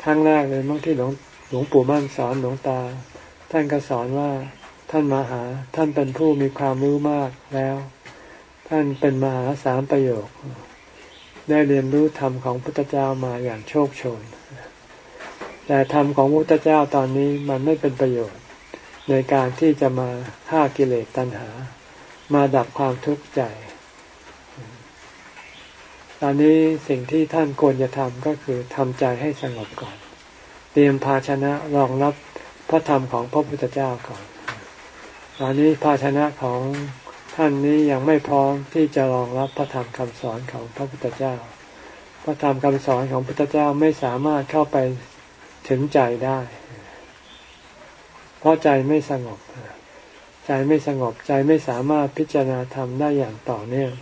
ครั้งแรกเลยเมื่อที่หลวงหลวงปู่มั่นสอนหลวงตา ท่านก็สอนว่าท่านมหาท่านเป็นผู้มีความรู้มากแล้ว ท่านเป็นมหาสามประโยค ได้เรียนรู้ธรรมของพุทธเจ้ามาอย่างโชคโชน แต่ธรรมของพระพุทธเจ้าตอนนี้มันไม่เป็นประโยชน์ ในการที่จะมาฆ่ากิเลสตัณหา มาดับความทุกข์ใจ ตอนนี้สิ่งที่ท่านควรจะทำก็คือทำใจให้สงบก่อน เตรียมภาชนะรองรับ พระธรรมของพระพุทธเจ้าก่อน ตอนนี้ภาชนะของท่านนี้ยังไม่พร้อมที่จะรองรับพระธรรมคำสอนของพระพุทธเจ้า พระธรรมคำสอนของพระพุทธเจ้าไม่สามารถเข้าไปถึงใจได้ เพราะใจไม่สงบ ใจไม่สงบใจไม่สามารถพิจารณาธรรมได้อย่างต่อเนื่อง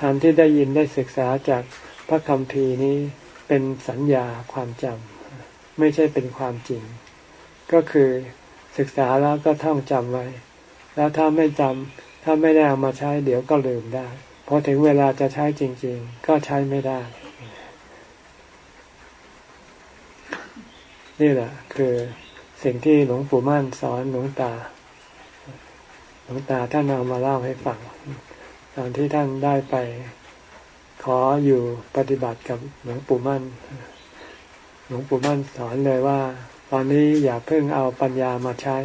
ธรรมที่ได้ยินได้ศึกษาจากพระคำพีนี้เป็นสัญญาความจำไม่ใช่เป็นความจริง ก็คือศึกษาแล้วก็ท่องจำไว้ แล้วถ้าไม่จำถ้าไม่ได้เอามาใช้เดี๋ยวก็ลืมได้พอถึงเวลาจะใช้จริง ๆ ก็ใช้ไม่ได้ นี่แหละ คือสิ่งที่หลวงปู่มั่นสอนหลวงตา หลวงตาท่านเอามาเล่าให้ฟังตอนที่ท่านได้ไปขออยู่ปฏิบัติกับหลวงปู่มั่น หลวงปู่มั่นสอนเลยว่า ตอนนี้อย่าเพิ่งเอาปัญญามาใช้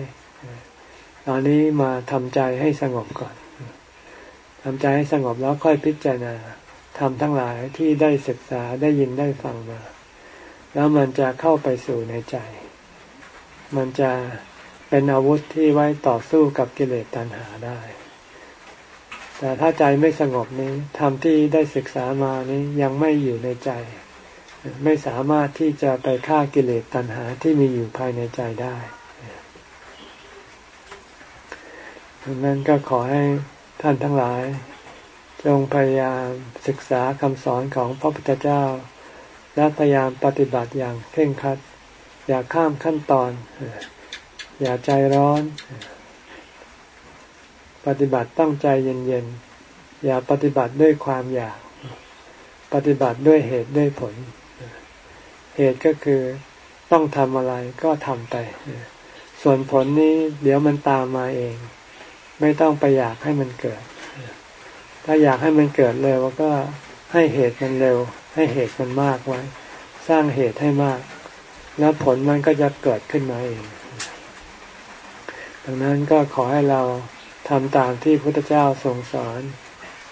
ตอนนี้มาทำใจให้สงบก่อนทำใจให้สงบแล้วค่อยพิจารณาทำทั้งหลายที่ได้ศึกษาได้ยินได้ฟังมา แล้วมันจะเข้าไปสู่ในใจ มันจะเป็นอาวุธที่ไว้ต่อสู้กับกิเลสตัณหาได้ แต่ถ้าใจไม่สงบนี้ธรรมที่ได้ศึกษามานี้ยังไม่อยู่ในใจ ไม่สามารถที่จะไปฆ่ากิเลสตัณหาที่มีอยู่ภายในใจได้ดังนั้นก็ขอให้ท่านทั้งหลาย จงพยายามศึกษาคำสอนของพระพุทธเจ้า และพยายามปฏิบัติอย่างเคร่งครัด อย่าข้ามขั้นตอน อย่าใจร้อน ปฏิบัติตั้งใจเย็นๆ อย่าปฏิบัติด้วยความอยาก ปฏิบัติด้วยเหตุด้วยผล เหตุก็คือต้องทำอะไรก็ทำไป ส่วนผลนี้เดี๋ยวมันตามมาเอง ไม่ต้องไปอยากให้มันเกิด ถ้าอยากให้มันเกิดเร็วก็ให้เหตุมันเร็ว ให้เหตุมันมากไว้ สร้างเหตุให้มาก แล้วผลมันก็จะเกิดขึ้นมาเอง ดังนั้นก็ขอให้เราทำตามที่พระพุทธเจ้าทรงสอน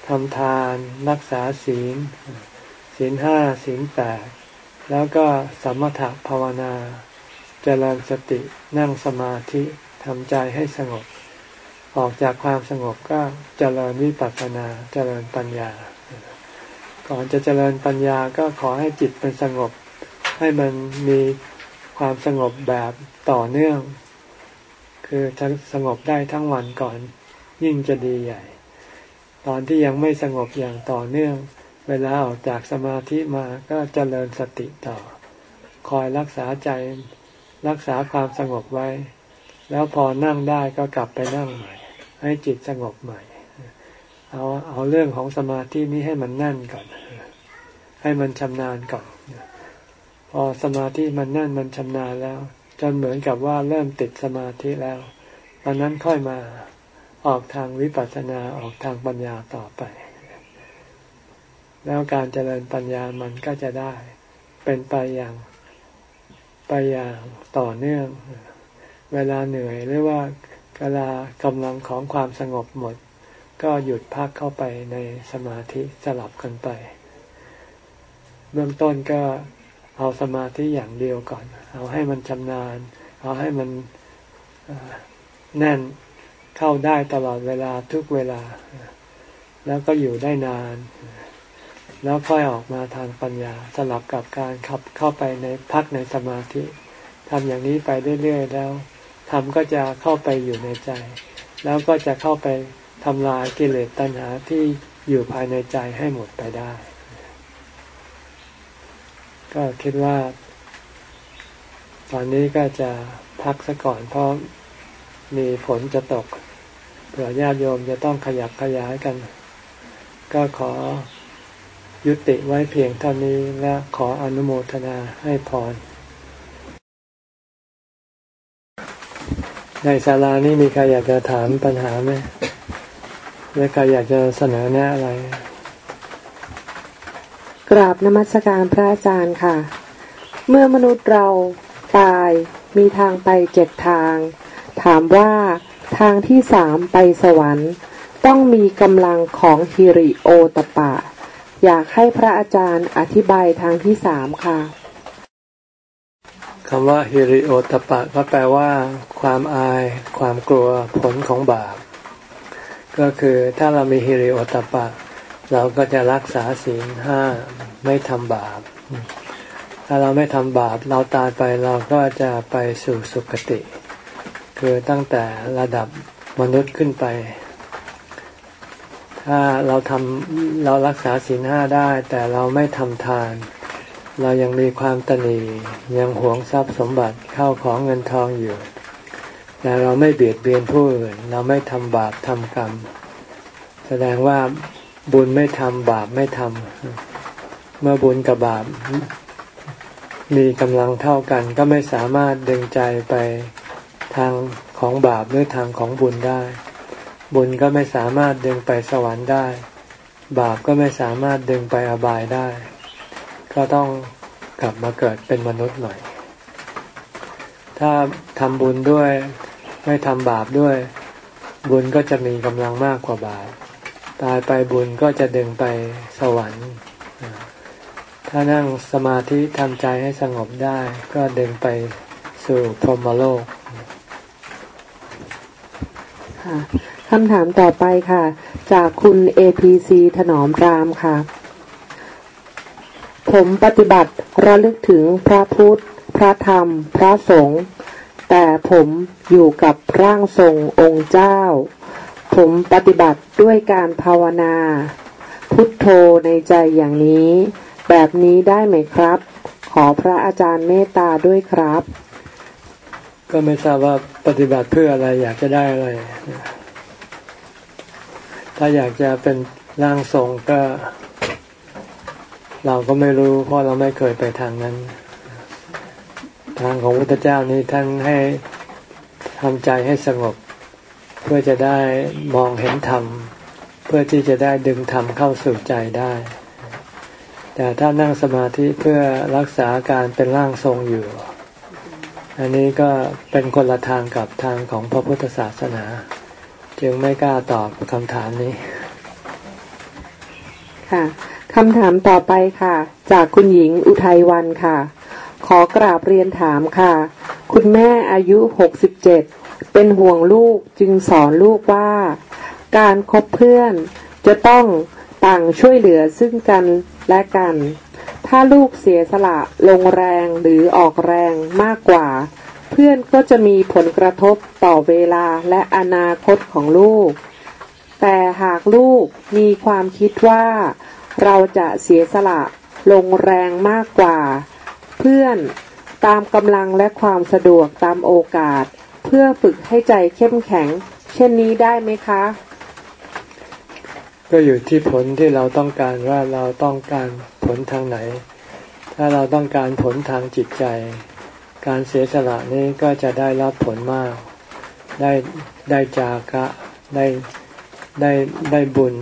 ทำทาน รักษาศีล ศีลห้า ศีลแปด แล้วก็สมถะภาวนา เจริญสตินั่งสมาธิทำใจให้สงบ ออกจากความสงบก็เจริญวิปัสสนาเจริญปัญญา ก่อนจะเจริญปัญญาก็ขอให้จิตเป็นสงบ ให้มันมีความสงบแบบต่อเนื่อง คือจะสงบได้ทั้งวันก่อนยิ่งจะดีใหญ่ ตอนที่ยังไม่สงบอย่างต่อเนื่อง เวลาออกจากสมาธิมาก็จเจริญสติต่อ คอยรักษาใจรักษาความสงบไว้ แล้วพอนั่งได้ก็กลับไปนั่งใหม่ ให้จิตสงบใหม่ เอาเอาเรื่องของสมาธินี้ให้มันนั่นก่อน ให้มันชำนาญก่อน พอสมาธิมันนั่นมันชำนาญแล้ว จนเหมือนกับว่าเริ่มติดสมาธิแล้วตอนนั้นค่อยมาออกทางวิปัสสนาออกทางปัญญาต่อไป แล้วการเจริญปัญญามันก็จะได้ เป็นไปอย่างไปอย่างต่อเนื่อง เวลาเหนื่อยหรือว่าเวลากำลังของความสงบหมด ก็หยุดพักเข้าไปในสมาธิสลับกันไป เบื้องต้นก็เอาสมาธิอย่างเดียวก่อน เอาให้มันชำนาญ เอาให้มันแน่นเข้าได้ตลอดเวลาทุกเวลา แล้วก็อยู่ได้นาน แล้วค่อยออกมาทางปัญญาสลับกับการขับเข้าไปในพักในสมาธิทำอย่างนี้ไปเรื่อยๆแล้วทำก็จะเข้าไปอยู่ในใจ แล้วก็จะเข้าไปทำลายกิเลสตัณหาที่อยู่ภายในใจให้หมดไปได้ ก็คิดว่า ตอนนี้ก็จะพักซะก่อนเพราะมีฝนจะตกเผื่อญาติโยมจะต้องขยับขยายกัน ก็ขอ ยุติไว้เพียงเท่านี้และขออนุโมทนาให้พร ในศาลานี้มีใครอยากจะถามปัญหาไหมหรือใครอยากจะเสนอแนะอะไร กราบนมัสการพระอาจารย์ค่ะ เมื่อมนุษย์เราตายมีทางไปเจ็ดทาง ถามว่าทางที่สามไปสวรรค์ ต้องมีกำลังของฮิริโอตปะ อยากให้พระอาจารย์อธิบายทางที่สามค่ะคำว่าฮิริโอตปะก็แปลว่า ความอาย ความกลัวผลของบาป ก็คือถ้าเรามีฮิริโอตปะ เราก็จะรักษาศีลห้าไม่ทำบาป ถ้าเราไม่ทำบาป เราตายไปเราก็จะไปสู่สุคติ คือตั้งแต่ระดับมนุษย์ขึ้นไป ถ้าเราทำเรารักษาศีลห้าได้ แต่เราไม่ทำทาน เรายังมีความตนียังหวงทรัพย์สมบัติเข้าของเงินทองอยู่ แต่เราไม่เบียดเบียนผู้อื่นเราไม่ทำบาปทำกรรม แสดงว่าบุญไม่ทำบาปไม่ทำเมื่อบุญกับบาปมีกำลังเท่ากันก็ไม่สามารถดึงใจไปทางของบาปหรือทางของบุญได้ บุญก็ไม่สามารถดึงไปสวรรค์ได้ บาปก็ไม่สามารถดึงไปอบายได้ ก็ต้องกลับมาเกิดเป็นมนุษย์หน่อยถ้าทำบุญด้วยไม่ทำบาปด้วย บุญก็จะมีกำลังมากกว่าบาป ตายไปบุญก็จะดึงไปสวรรค์ ถ้านั่งสมาธิทำใจให้สงบได้ ก็ดึงไปสู่พรหมโลกค่ะ คำถามต่อไปค่ะ จากคุณ APC ถนอมรามค่ะ ผมปฏิบัติระลึกถึงพระพุทธ พระธรรม พระสงฆ์แต่ผมอยู่กับร่างทรงองค์เจ้า ผมปฏิบัติด้วยการภาวนา พุทโธในใจอย่างนี้ แบบนี้ได้ไหมครับ ขอพระอาจารย์เมตตาด้วยครับ ก็ไม่ทราบว่าปฏิบัติเพื่ออะไรอยากจะได้อะไร ถ้าอยากจะเป็นร่างทรงก็ เราก็ไม่รู้เพราะเราไม่เคยไปทางนั้น ทางของพุทธเจ้านี้ท่านให้ทำใจให้สงบ เพื่อจะได้มองเห็นธรรม เพื่อที่จะได้ดึงธรรมเข้าสู่ใจได้ แต่ถ้านั่งสมาธิเพื่อรักษาการเป็นร่างทรงอยู่ อันนี้ก็เป็นคนละทางกับทางของพระพุทธศาสนา จึงไม่กล้าตอบคำถามนี้ ค่ะคำถามต่อไปค่ะ จากคุณหญิงอุทัยวันค่ะ ขอกราบเรียนถามค่ะ คุณแม่อายุหกสิบเจ็ดเป็นห่วงลูกจึงสอนลูกว่า การคบเพื่อนจะต้องต่างช่วยเหลือซึ่งกันและกัน ถ้าลูกเสียสละลงแรงหรือออกแรงมากกว่า เพื่อนก็จะมีผลกระทบต่อเวลาและอนาคตของลูก แต่หากลูกมีความคิดว่า เราจะเสียสละลงแรงมากกว่า เพื่อนตามกำลังและความสะดวกตามโอกาส เพื่อฝึกให้ใจเข้มแข็ง เช่นนี้ได้ไหมคะ ก็อยู่ที่ผลที่เราต้องการว่าเราต้องการผลทางไหน ถ้าเราต้องการผลทางจิตใจ การเสียสละนี้ก็จะได้รับผลมาก ได้ได้จากะได้ได้ได้บุญ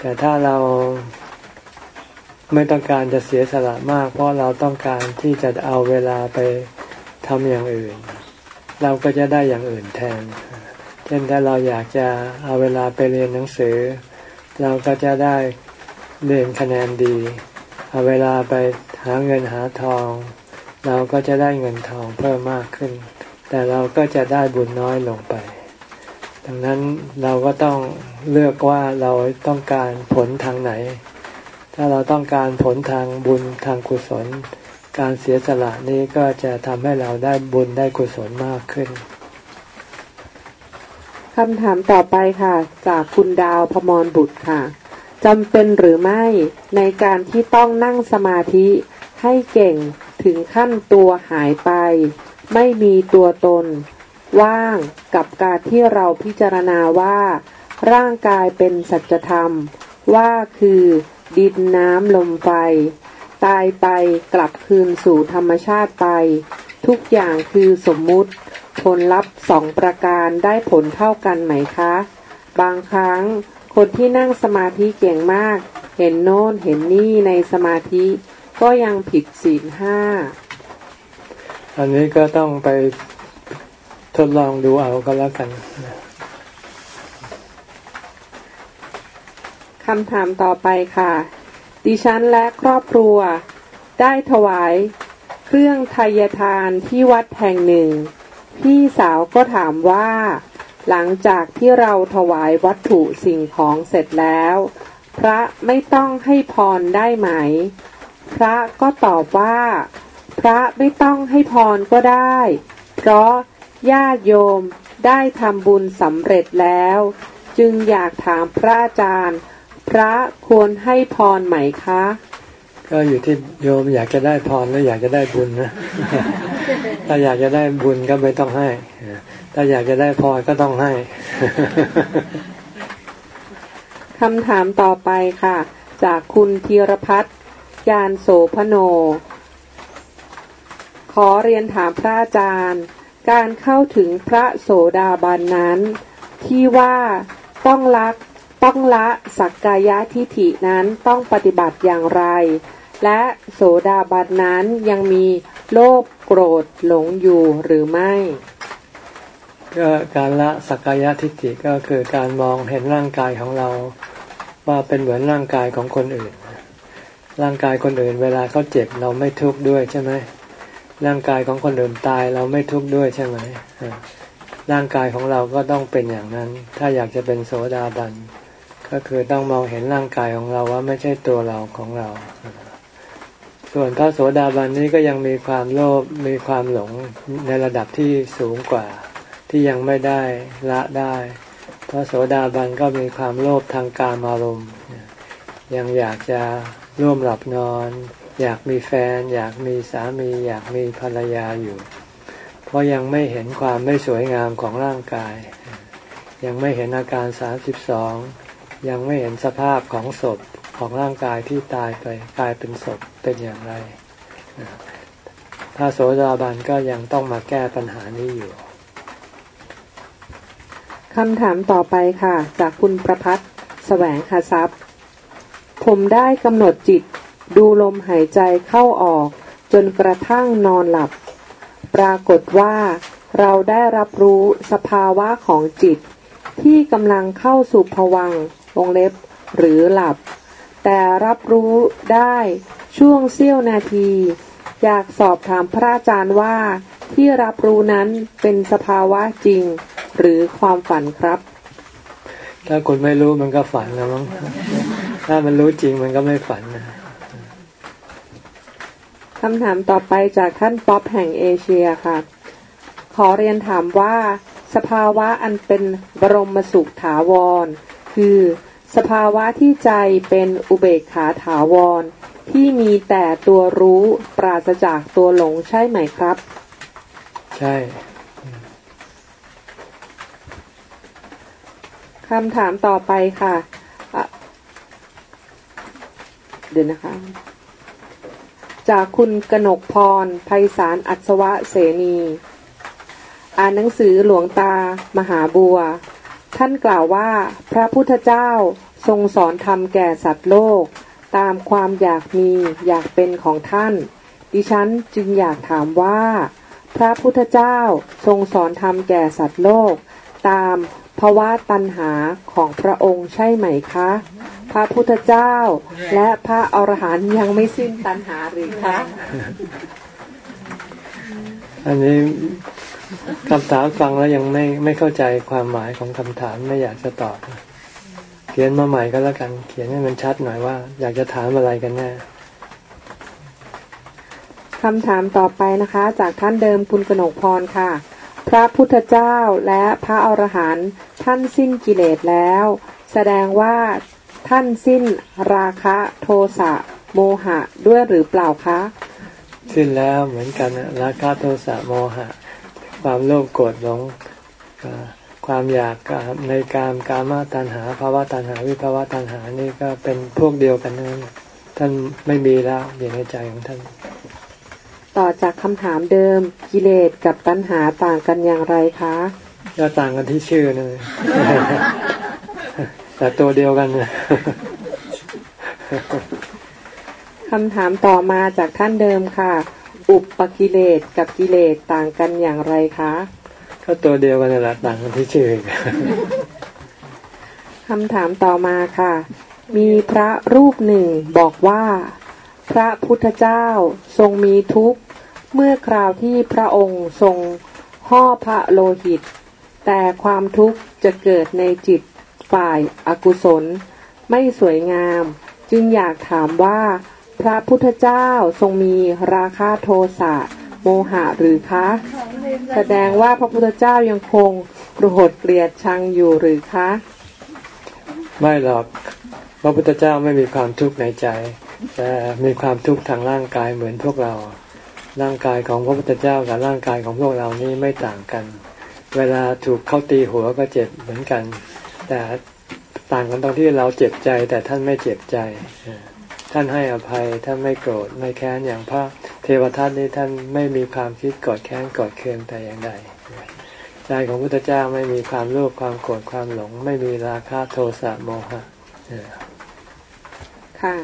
แต่ถ้าเราไม่ต้องการจะเสียสละมาก เพราะเราต้องการที่จะเอาเวลาไปทำอย่างอื่น เราก็จะได้อย่างอื่นแทน เช่นถ้าเราอยากจะเอาเวลาไปเรียนหนังสือ เราก็จะได้เรียนคะแนนดี เอาเวลาไปหาเงินหาทอง เราก็จะได้เงินทองเพิ่มมากขึ้น แต่เราก็จะได้บุญน้อยลงไป ดังนั้นเราก็ต้องเลือกว่าเราต้องการผลทางไหน ถ้าเราต้องการผลทางบุญทางกุศล การเสียสละนี้ก็จะทำให้เราได้บุญได้กุศลมากขึ้นคำถามต่อไปค่ะ จากคุณดาวพมรบุตรค่ะจำเป็นหรือไม่ในการที่ต้องนั่งสมาธิให้เก่ง ถึงขั้นตัวหายไป ไม่มีตัวตน ว่างกับการที่เราพิจารณาว่า ร่างกายเป็นสัจธรรม ว่าคือ ดินน้ำลมไฟ ตายไปกลับคืนสู่ธรรมชาติไป ทุกอย่างคือสมมุติ ผลลัพธ์สองประการได้ผลเท่ากันไหมคะ บางครั้งคนที่นั่งสมาธิเก่งมาก เห็นโน้นเห็นนี่ในสมาธิ ก็ยังผิดศีลห้า อันนี้ก็ต้องไปทดลองดูเอาก็แล้วกันคำถามต่อไปค่ะ ดิฉันและครอบครัว ได้ถวาย เครื่องทายทานที่วัดแห่งหนึ่ง พี่สาวก็ถามว่า หลังจากที่เราถวายวัตถุสิ่งของเสร็จแล้ว พระไม่ต้องให้พรได้ไหม พระก็ตอบว่า พระไม่ต้องให้พรก็ได้ เพราะญาติโยมได้ทำบุญสำเร็จแล้ว จึงอยากถามพระอาจารย์ พระควรให้พรไหมคะ ก็อยู่ที่โยมอยากจะได้พรหรืออยากจะได้บุญนะ ถ้าอยากจะได้บุญก็ไม่ต้องให้ ถ้าอยากจะได้พรก็ต้องให้คำถามต่อไปค่ะ จากคุณธีรพัฒน์ ยานโสพโน ขอเรียนถามพระอาจารย์ การเข้าถึงพระโสดาบันนั้น ที่ว่าต้องลักต้องละสักกายะทิฐินั้นต้องปฏิบัติอย่างไร และโสดาบันนั้นยังมีโลภโกรธหลงอยู่หรือไม่ ก็การละสักกายทิฏฐิก็คือการมองเห็นร่างกายของเรา ว่าเป็นเหมือนร่างกายของคนอื่น ร่างกายคนอื่น เวลาเขาเจ็บเราไม่ทุกข์ด้วยใช่ไหมร่างกายของคนอื่นตายเราไม่ทุกข์ด้วยใช่ไหมร่างกายของเราก็ต้องเป็นอย่างนั้น ถ้าอยากจะเป็นโสดาบันก็คือต้องมองเห็นร่างกายของเราว่าไม่ใช่ตัวเราของเรา ส่วนพระโสดาบันนี้ก็ยังมีความโลภมีความหลงในระดับที่สูงกว่า ที่ยังไม่ได้ละได้ พระโสดาบันก็มีความโลภทางการอารมณ์ยังอยากจะ ร่วมหลับนอน อยากมีแฟน อยากมีสามี อยากมีภรรยาอยู่ เพราะยังไม่เห็นความไม่สวยงามของร่างกาย ยังไม่เห็นอาการสามสิบสองยังไม่เห็นสภาพของศพของร่างกายที่ตายไปกลายเป็นศพเป็นอย่างไร ถ้าโสดาบันก็ยังต้องมาแก้ปัญหานี้อยู่คำถามต่อไปค่ะ จากคุณประพัฒน์แสวงหาทรัพย์ ผมได้กำหนดจิต ดูลมหายใจเข้าออก จนกระทั่งนอนหลับ ปรากฏว่า เราได้รับรู้สภาวะของจิต ที่กำลังเข้าสู่ภวังวงเล็บ หรือหลับ แต่รับรู้ได้ช่วงเสี้ยวนาที อยากสอบถามพระอาจารย์ว่าที่รับรู้นั้นเป็นสภาวะจริง หรือความฝันครับ ถ้าคุณไม่รู้มันก็ฝันนะมั้ง ถ้ามันรู้จริงมันก็ไม่ฝันนะคำถามต่อไปจากท่านป๊อปแห่งเอเชียค่ะ ขอเรียนถามว่า สภาวะอันเป็นบรมสุขถาวร คือสภาวะที่ใจเป็นอุเบกขาถาวร ที่มีแต่ตัวรู้ปราศจากตัวหลงใช่ไหมครับ ใช่คำถามต่อไปค่ะอะ เดี๋ยวนะคะ จากคุณกนกพรไพศาลอัศวะเสนี อ่านหนังสือหลวงตามหาบัว ท่านกล่าวว่าพระพุทธเจ้าทรงสอนธรรมแก่สัตว์โลก ตามความอยากมีอยากเป็นของท่าน ดิฉันจึงอยากถามว่า พระพุทธเจ้าทรงสอนธรรมแก่สัตว์โลก ตาม ภาวะตัณหาของพระองค์ใช่ไหมคะ พระพุทธเจ้า และพระอรหันต์ยังไม่สิ้นตัณหาหรือคะ อันนี้คำถามฟังแล้วยังไม่ไม่เข้าใจความหมายของคำถามไม่อยากจะตอบ เขียนมาใหม่ก็แล้วกัน เขียนให้มันชัดหน่อยว่า อยากจะถามอะไรกันแน่คำถามต่อไปนะคะ จากท่านเดิมคุณกนกพรค่ะ พระพุทธเจ้าและพระอรหันต์ท่านสิ้นกิเลสแล้ว แสดงว่าท่านสิ้นราคะโทสะโมหะด้วยหรือเปล่าคะ สิ้นแล้วเหมือนกันราคะโทสะโมหะ ความโลภโกรธหลงความอยากในการกามาตัณหาภาวะตัณหาวิภาวะตัณหานี่ก็เป็นพวกเดียวกันนั่นท่านไม่มีแล้วอยู่ในใจของท่าน ต่อจากคำถามเดิมกิเลสกับตัณหาต่างกันอย่างไรคะก็ต่างกันที่ชื่อนั่นเองแต่ตัวเดียวกันนะคำถามต่อมาจากท่านเดิมค่ะ อุปกิเลสกับกิเลสต่างกันอย่างไรคะก็ตัวเดียวกันนั่นแหละต่างกันที่ชื่อคำถามต่อมาค่ะ มีพระรูปหนึ่งบอกว่า พระพุทธเจ้าทรงมีทุกข์ เมื่อคราวที่พระองค์ทรงห่อพระโลหิต แต่ความทุกข์จะเกิดในจิตฝ่ายอากุศล ไม่สวยงาม จึงอยากถามว่า พระพุทธเจ้าทรงมีราคะโทสะโมหะหรือคะ แสดงว่าพระพุทธเจ้ายังคงโกรธเกลียดชังอยู่หรือคะ ไม่หรอกพระพุทธเจ้าไม่มีความทุกข์ในใจ แต่มีความทุกข์ทางร่างกายเหมือนพวกเรา ร่างกายของพระพุทธเจ้ากับร่างกายของพวกเรานี้ไม่ต่างกัน เวลาถูกเข้าตีหัวก็เจ็บเหมือนกัน แต่ต่างกันตรงที่เราเจ็บใจแต่ท่านไม่เจ็บใจ ท่านให้อภัยท่านไม่โกรธไม่แค้นอย่างพระเทวทัตนี้ท่านไม่มีความคิดกอดแค้นกอดเคืองแต่อย่างใดใจของพุทธเจ้าไม่มีความโลภความโกรธความหลง ไม่มีราคะโทสะโมหะค่ะ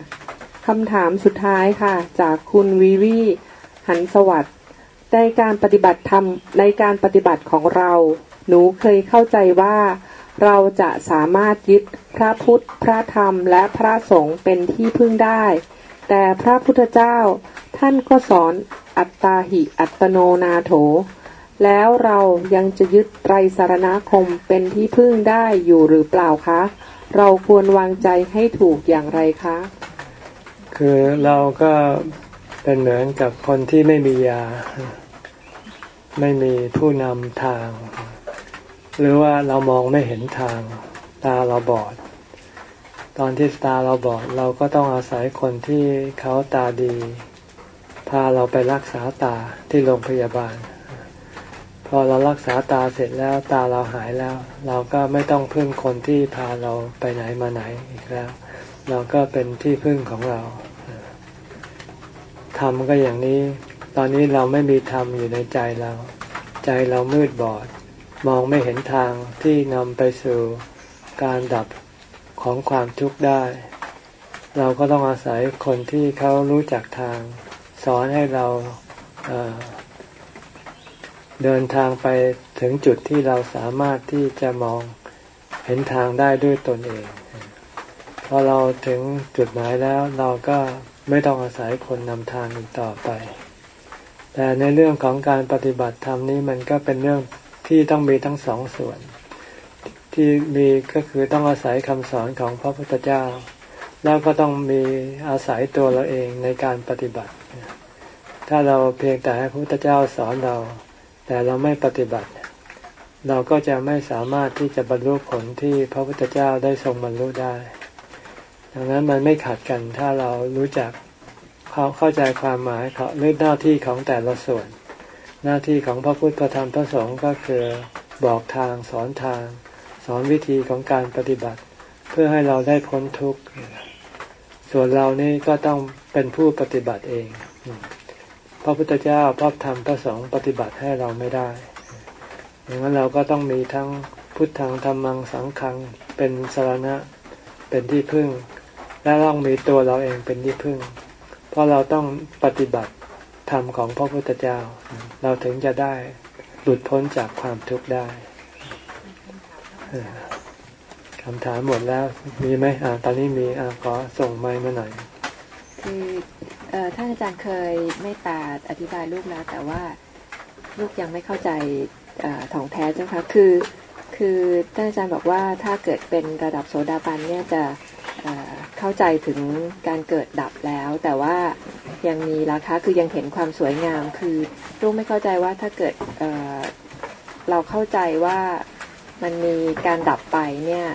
คำถามสุดท้ายค่ะ จากคุณวิวี หันสวัสด์ในการปฏิบัติธรรมในการปฏิบัติของเรา หนูเคยเข้าใจว่า เราจะสามารถยึดพระพุทธ พระธรรม และพระสงฆ์เป็นที่พึ่งได้ แต่พระพุทธเจ้า ท่านก็สอนอัตตาหิอัตโนนาโถ แล้วเรายังจะยึดไตรสารณคมเป็นที่พึ่งได้อยู่หรือเปล่าคะ เราควรวางใจให้ถูกอย่างไรคะ คือเราก็ เป็นเหมือนกับคนที่ไม่มียา ไม่มีผู้นำทาง หรือว่าเรามองไม่เห็นทาง ตาเราบอด ตอนที่ตาเราบอด เราก็ต้องอาศัยคนที่เขาตาดี พาเราไปรักษาตาที่โรงพยาบาล พอเรารักษาตาเสร็จแล้วตาเราหายแล้ว เราก็ไม่ต้องพึ่งคนที่พาเราไปไหนมาไหนอีกแล้ว เราก็เป็นที่พึ่งของเรา ธรรมก็อย่างนี้ ตอนนี้เราไม่มีธรรมอยู่ในใจเรา ใจเรามืดบอด มองไม่เห็นทางที่นำไปสู่การดับของความทุกข์ได้ เราก็ต้องอาศัยคนที่เขารู้จักทาง สอนให้เราเเดินทางไปถึงจุดที่เราสามารถที่จะมองเห็นทางได้ด้วยตนเอง พอเราถึงจุดหมายแล้วเราก็ ไม่ต้องอาศัยคนนำทางอีกต่อไป แต่ในเรื่องของการปฏิบัติธรรมนี้มันก็เป็นเรื่องที่ต้องมีทั้งสองส่วน ที่มีก็คือต้องอาศัยคำสอนของพระพุทธเจ้า แล้วก็ต้องมีอาศัยตัวเราเองในการปฏิบัติ ถ้าเราเพียงแต่ให้พระพุทธเจ้าสอนเรา แต่เราไม่ปฏิบัติ เราก็จะไม่สามารถที่จะบรรลุผลที่พระพุทธเจ้าได้ทรงบรรลุได้ ดังนั้นมันไม่ขัดกันถ้าเรารู้จักเข้าใจความหมายเขาเรื่องหน้าที่ของแต่ละส่วน หน้าที่ของพระพุทธธรรมพระสงฆ์ก็คือบอกทางสอนทาง สอนวิธีของการปฏิบัติ เพื่อให้เราได้พ้นทุกข์ส่วนเรานี่ก็ต้องเป็นผู้ปฏิบัติเอง พระพุทธเจ้าพระธรรมพระสงฆ์ปฏิบัติให้เราไม่ได้ดังนั้นเราก็ต้องมีทั้งพุทธังธรรมังสังขังเป็นสารณะเป็นที่พึ่ง และต้องมีตัวเราเองเป็นที่พึ่ง เพราะเราต้องปฏิบัติธรรมของพระพุทธเจ้า เราถึงจะได้หลุดพ้นจากความทุกข์ได้คำถามหมดแล้วมีไหมอ่าตอนนี้มีอ่าขอส่งไม้มาหน่อยคือท่านอาจารย์เคยไม่ตาอธิบายลูกแล้ว แต่ว่าลูกยังไม่เข้าใจถ่องแท้เจ้าค่ะคือ คือท่านอาจารย์บอกว่าถ้าเกิดเป็นระดับโสดาบันเนี่ยจะ เข้าใจถึงการเกิดดับแล้ว แต่ว่ายังมีราคาคือยังเห็นความสวยงาม คือลูกไม่เข้าใจว่าถ้าเกิดเเราเข้าใจว่ามันมีการดับไปเนี่ย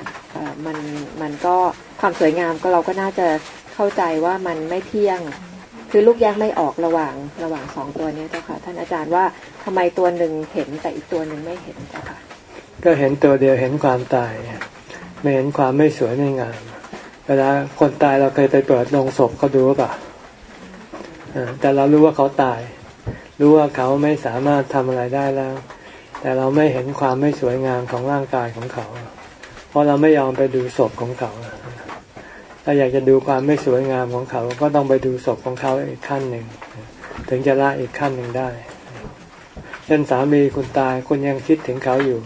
มันมันก็ความสวยงามก็เราก็น่าจะเข้าใจว่ามันไม่เที่ยง คือลูกแยกไม่ออกระหว่างระหว่างสองตัวนี้เจ้าค่ะ ท่านอาจารย์ว่าทำไมตัวหนึ่งเห็นแต่อีกตัวหนึ่งไม่เห็นเจ้าค่ะ ก็เห็นตัวเดียวเห็นความตายไม่เห็นความไม่สวยไม่งาม เวลาคนตายเราเคยไปเปิดโรงศพเขาดูป่ะแต่เรารู้ว่าเขาตาย รู้ว่าเขาไม่สามารถทำอะไรได้แล้ว แต่เราไม่เห็นความไม่สวยงามของร่างกายของเขา เพราะเราไม่ยอมไปดูศพของเขา ถ้าอยากจะดูความไม่สวยงามของเขา ก็ต้องไปดูศพของเขาอีกขั้นหนึ่ง ถึงจะละอีกขั้นหนึ่งได้ เช่นสามีคุณตายคุณยังคิดถึงเขาอยู่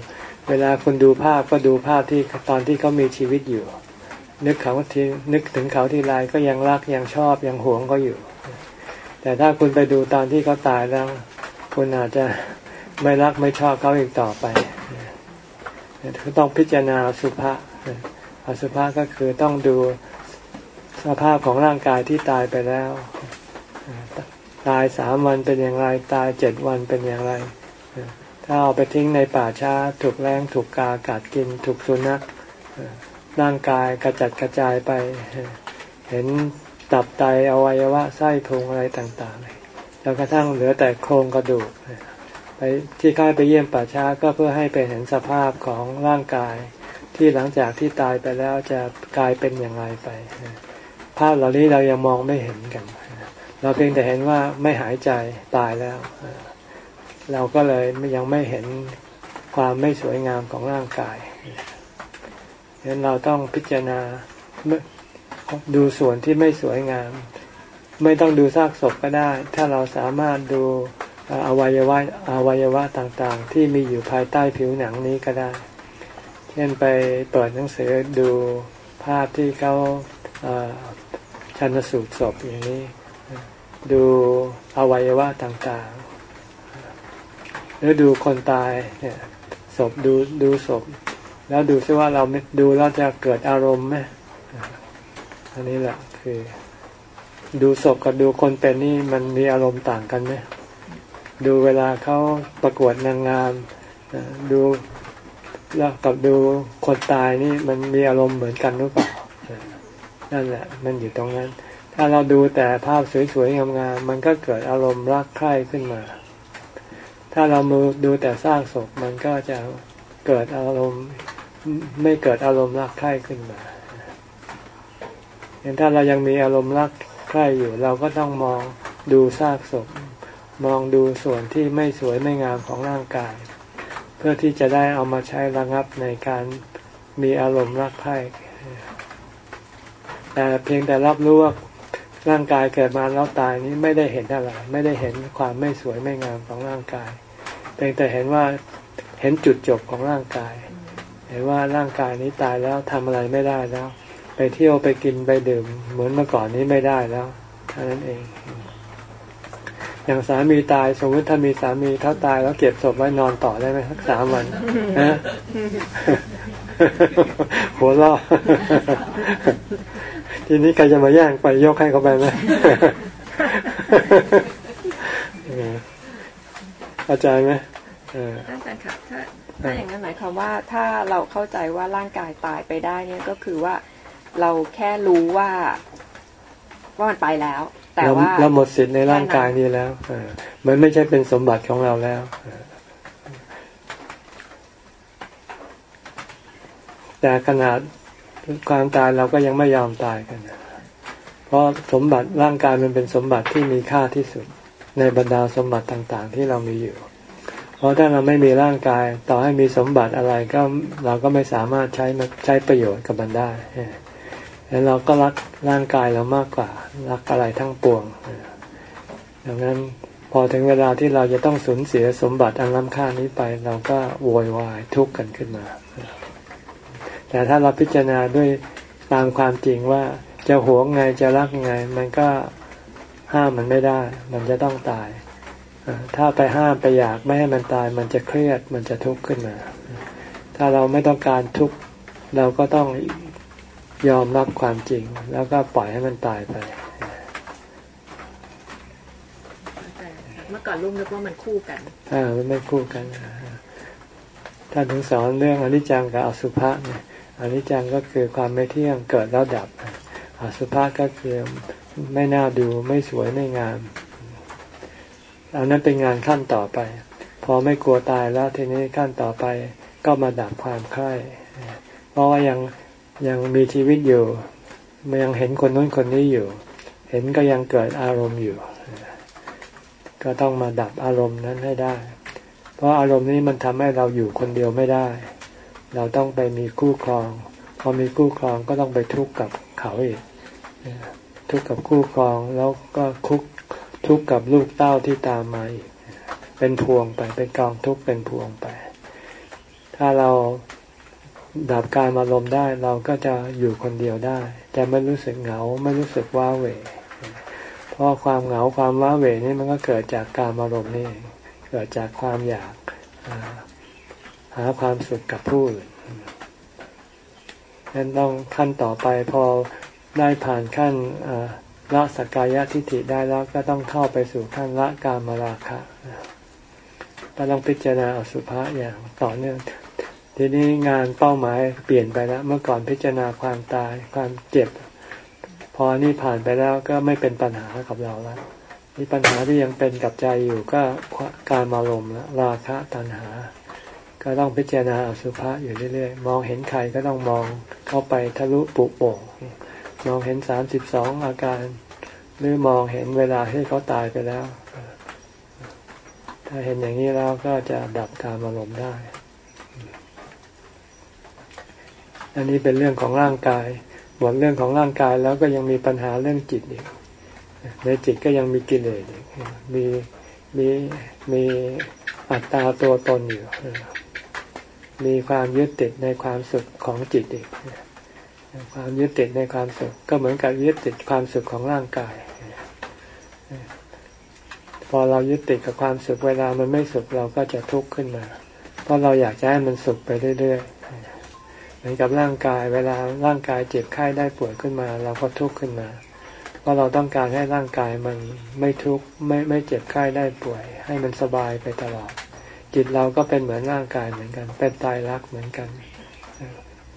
เวลาคุณดูภาพก็ดูภาพที่ตอนที่เขามีชีวิตอยู่ นึกเขาที่นึกถึงเขาที่ไรก็ยังรักยังชอบยังหวงเขาอยู่ แต่ถ้าคุณไปดูตอนที่เขาตายแล้ว คุณอาจจะไม่รักไม่ชอบเขาอีกต่อไปคือต้องพิจารณาสุภาษอสุภะก็คือต้องดูสภาพของร่างกายที่ตายไปแล้ว ตายสามวันเป็นอย่างไร ตายเจ็ดวันเป็นอย่างไร ถ้าเอาไปทิ้งในป่าช้า ถูกแรงถูกกากัดกิน ถูกสุนัข ร่างกายกระจัดกระจายไป เห็นตับไตอวัยวะไส้พุงอะไรต่างๆแล้วกระทั่งเหลือแต่โครงกระดูกไปที่ค่ายไปเยี่ยมป่าช้าก็เพื่อให้ไปเห็นสภาพของร่างกายที่หลังจากที่ตายไปแล้วจะกลายเป็นอย่างไรไปภาพเหล่านี้เรายังมองไม่เห็นกัน เราเพียงแต่เห็นว่าไม่หายใจตายแล้ว เราก็เลยยังไม่เห็นความไม่สวยงามของร่างกาย ฉะนั้นเราต้องพิจารณาดูส่วนที่ไม่สวยงาม ไม่ต้องดูซากศพก็ได้ ถ้าเราสามารถดูอวัยวะอวัยวะต่างๆ ที่มีอยู่ภายใต้ผิวหนังนี้ก็ได้ เช่นไปเปิดหนังสือดูภาพที่เขาชันสูตรศพอย่างนี้ ดูอวัยวะต่างๆ หรือดูคนตายเนี่ยศพดูดูศพ แล้วดูซิว่าเราดูแล้วจะเกิดอารมณ์ไหมอันนี้แหละคือ ดูศพกับดูคนเป็นนี่มันมีอารมณ์ต่างกันไหมดูเวลาเขาประกวดนางงามดูแล้วกับดูคนตายนี่มันมีอารมณ์เหมือนกันหรือเปล่านั่นแหละ มันอยู่ตรงนั้น ถ้าเราดูแต่ภาพสวยๆงามๆมันก็เกิดอารมณ์รักใคร่ขึ้นมา ถ้าเรามดูแต่สร้างศพมันก็จะเกิดอารมณ์ ไม่เกิดอารมณ์รักใคร่ขึ้นมาอย่างถ้าเรายังมีอารมณ์รักใคร่อยู่ เราก็ต้องมองดูซากศพ มองดูส่วนที่ไม่สวยไม่งามของร่างกาย เพื่อที่จะได้เอามาใช้ระงับในการมีอารมณ์รักใคร่แต่เพียงแต่รับรู้ว่าร่างกายเกิดมาแล้วตายนี้ไม่ได้เห็นอะไร ไม่ได้เห็นความไม่สวยไม่งามของร่างกาย เพียงแต่เห็นว่าเห็นจุดจบของร่างกาย เห็นว่าร่างกายนี้ตายแล้วทำอะไรไม่ได้แล้ว ไปเที่ยวไปกินไปดื่ม เหมือนเมื่อก่อนนี้ไม่ได้แล้วเท่านั้นเอง อย่างสามีตายสมมติถ้ามีสามีถ้าตายแล้วเก็บศพไว้นอนต่อได้ไหมสักสามวันนะหัวล้อทีนี้ใครจะมาแย่งไปยกให้เขาไปไหมเข้าใจไหมอาจารย์ค่ะ ถ้าอย่างนั้นหมายความว่าถ้าเราเข้าใจว่าร่างกายตายไปได้เนี่ยก็คือว่าเราแค่รู้ว่าว่ามันไปแล้ว แต่ว่าเราหมดสิทธิ์ในร่างกายนี้แล้วมันไม่ใช่เป็นสมบัติของเราแล้วแต่ขนาดความตายเราก็ยังไม่ยอมตายกัน เพราะสมบัติร่างกายมันเป็นสมบัติที่มีค่าที่สุด ในบรรดาสมบัติต่างๆ ที่เรามีอยู่ เพราะถ้าเราไม่มีร่างกาย ต่อให้มีสมบัติอะไรก็เราก็ไม่สามารถใช้ใช้ประโยชน์กับมันได้แล้วเราก็รักร่างกายเรามากกว่า รักอะไรทั้งปวงดังนั้นพอถึงเวลาที่เราจะต้องสูญเสียสมบัติอันล้ำค่านี้ไป เราก็โวยวายทุกข์กันขึ้นมา แต่ถ้าเราพิจารณาด้วยตามความจริงว่าจะหวงไงจะรักไง มันก็ห้ามมันไม่ได้ มันจะต้องตาย ถ้าไปห้ามไปอยากไม่ให้มันตายมันจะเครียดมันจะทุกข์ขึ้นมา ถ้าเราไม่ต้องการทุกข์เราก็ต้องยอมรับความจริง แล้วก็ปล่อยให้มันตายไปเมื่อก่อนลุงนึกว่ามันคู่กันอ่ามันไม่คู่กันถ้าถึงสอนเรื่องอนิจจังกับอสุภะเนี่ยอนิจจังก็คือความไม่เที่ยงเกิดแล้วดับอสุภะก็คือไม่น่าดูไม่สวยไม่งาม อันนั้นเป็นงานขั้นต่อไป พอไม่กลัวตายแล้วทีนี้ขั้นต่อไปก็มาดับความใคร่เพราะว่ายังยังมีชีวิตอยู่ยังเห็นคนนู้นคนนี้อยู่ เห็นก็ยังเกิดอารมณ์อยู่ ก็ต้องมาดับอารมณ์นั้นให้ได้ เพราะอารมณ์นี้มันทำให้เราอยู่คนเดียวไม่ได้ เราต้องไปมีคู่ครอง พอมีคู่ครองก็ต้องไปทุกข์กับเขาอีกทุกข์กับคู่ครองแล้วก็คุก ทุกข์กับลูกเต้าที่ตามมาอีก เป็นพวงไปเป็นกองทุกข์เป็นพวงไป ถ้าเราดับการอารมณ์ได้เราก็จะอยู่คนเดียวได้ จะไม่รู้สึกเหงาไม่รู้สึกว้าเหวเพราะความเหงาความว้าเหวนี่มันก็เกิดจากการอารมณ์นี่เกิดจากความอยากหาความสุขกับผู้อื่นนั้นต้องขั้นต่อไปพอได้ผ่านขั้น ละสกายะทิฏฐิได้แล้วก็ต้องเข้าไปสู่ขั้นละกามราคะก็ต้องพิจารณาอสุภะอย่างต่อเนื่องทีนี้งานเป้าหมายเปลี่ยนไปแล้วเมื่อก่อนพิจารณาความตายความเจ็บ พอนี่ผ่านไปแล้วก็ไม่เป็นปัญหากับเราแล้วมีปัญหาที่ยังเป็นกับใจอยู่ก็การมารมล้วราคะตัณหา ก็ต้องพิจารณาอสุภะอยู่เรื่อยๆ มองเห็นใครก็ต้องมองเข้าไปทะลุปุโป่ง มองเห็นสามสิบสองอาการ หรือมองเห็นเวลาที่เขาตายไปแล้ว ถ้าเห็นอย่างนี้แล้วก็จะดับการอารมณ์ได้ อันนี้เป็นเรื่องของร่างกาย หมดเรื่องของร่างกายแล้วก็ยังมีปัญหาเรื่องจิตอีก ในจิตก็ยังมีกิเลสอีกมีมีมีอัตตาตัวตนอยู่ มีความยึดติดในความสุขของจิตอีก ความยึดติดในความสุข ก็เหมือนกับยึดติดความสุขของร่างกาย พอเรายึดติดกับความสุขเวลามันไม่สุขเราก็จะทุกข์ขึ้นมา เพราะเราอยากจะให้มันสุขไปเรื่อยๆเหมือนกับร่างกายเวลาร่างกายเจ็บไข้ได้ป่วยขึ้นมา เราก็ทุกข์ขึ้นมา เพราะเราต้องการให้ร่างกายมันไม่ทุกข์ไม่ไม่เจ็บไข้ได้ป่วย ให้มันสบายไปตลอด จิตเราก็เป็นเหมือนร่างกายเหมือนกัน เป็นตายรักเหมือนกัน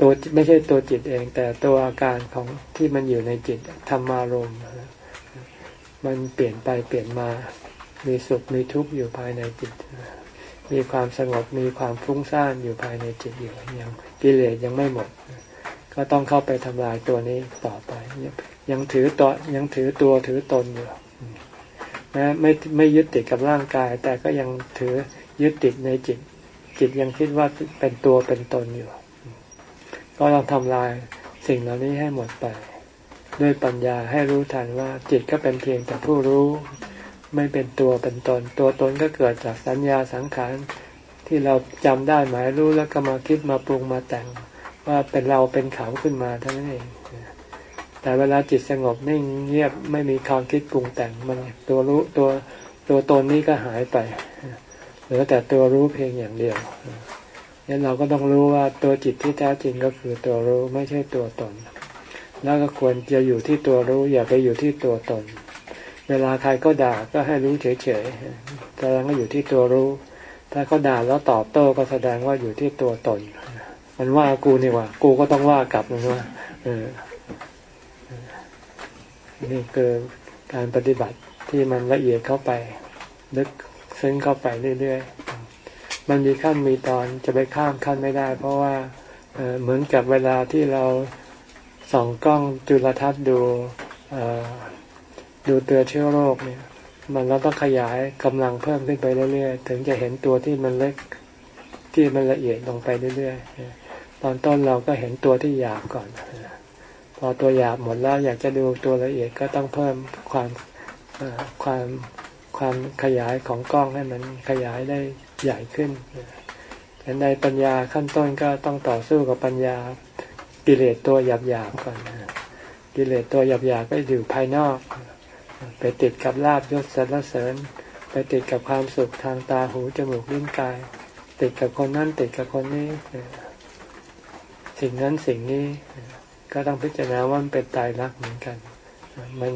ตัวไม่ใช่ตัวจิตเอง แต่ตัวอาการของที่มันอยู่ในจิตธรรมารมณ์มันเปลี่ยนไปเปลี่ยนมา มีสุขมีทุกข์อยู่ภายในจิต มีความสงบมีความฟุ้งซ่านอยู่ภายในจิตอยู่ยังกิเลสยังไม่หมด ก็ต้องเข้าไปทำลายตัวนี้ต่อไป ยังถือตัวยังถือตัวถือตนอยู่นะไม่ไม่ยึดติดกับร่างกาย แต่ก็ยังถือยึดติดในจิต จิตยังคิดว่าเป็นตัวเป็นตนอยู่ ก็ต้องทำลายสิ่งเหล่านี้ให้หมดไป ด้วยปัญญาให้รู้ทันว่าจิตก็เป็นเพียงแต่ผู้รู้ ไม่เป็นตัวเป็นตน ตัวตนก็เกิดจากสัญญาสังขารที่เราจำได้หมายรู้แล้วก็มาคิดมาปรุงมาแต่ง ว่าเป็นเราเป็นเขาขึ้นมาเท่านั้นเองแต่เวลาจิตสงบนิ่งเงียบไม่มีความคิดปรุงแต่งมันตัวรู้ตัวตัวตนนี้ก็หายไปเหลือแต่ตัวรู้เพียงอย่างเดียว งั้นเราก็ต้องรู้ว่าตัวจิตที่แท้จริงก็คือตัวรู้ไม่ใช่ตัวตน แล้วก็ควรจะอยู่ที่ตัวรู้อย่าไปอยู่ที่ตัวตน เวลาใครก็ด่าก็ให้รู้เฉยๆแสดงว่าอยู่ที่ตัวรู้ ถ้าเขาด่าแล้วตอบโต้ก็แสดงว่าอยู่ที่ตัวตน มันว่ากูนี่ว่า กูก็ต้องว่ากลับมันว่าเออนี่คือการปฏิบัติที่มันละเอียดเข้าไป ลึกซึ้งเข้าไปเรื่อยๆ มันมีขั้นมีตอนจะไปข้ามขั้นไม่ได้ เพราะว่าเหมือนกับเวลาที่เราส่องกล้องจุลทรรศน์ดูดูเตัวเชื้อโรคเนี่ย มันเราต้องขยายกำลังเพิ่มขึ้นไปเรื่อยๆ ถึงจะเห็นตัวที่มันเล็กที่มันละเอียดลงไปเรื่อยๆ ตอนต้นเราก็เห็นตัวที่หยาบก่อน พอตัวหยาบหมดแล้วอยากจะดูตัวละเอียดก็ต้องเพิ่มความความความขยายของกล้องให้มันขยายได้ ใหญ่ขึ้นแต่ในปัญญาขั้นต้นก็ต้องต่อสู้กับปัญญากิเลสตัวหยาบๆก่อนกิเลสตัวหยาบๆก็อยู่ภายนอก ไปติดกับลาบยศสรรเสริญ ไปติดกับความสุขทางตาหูจมูกลิ้นกาย ติดกับคนนั้นติดกับคนนี้ สิ่งนั้นสิ่งนี้ก็ต้องพิจารณาว่ามันเป็นตายรักเหมือนกัน มัน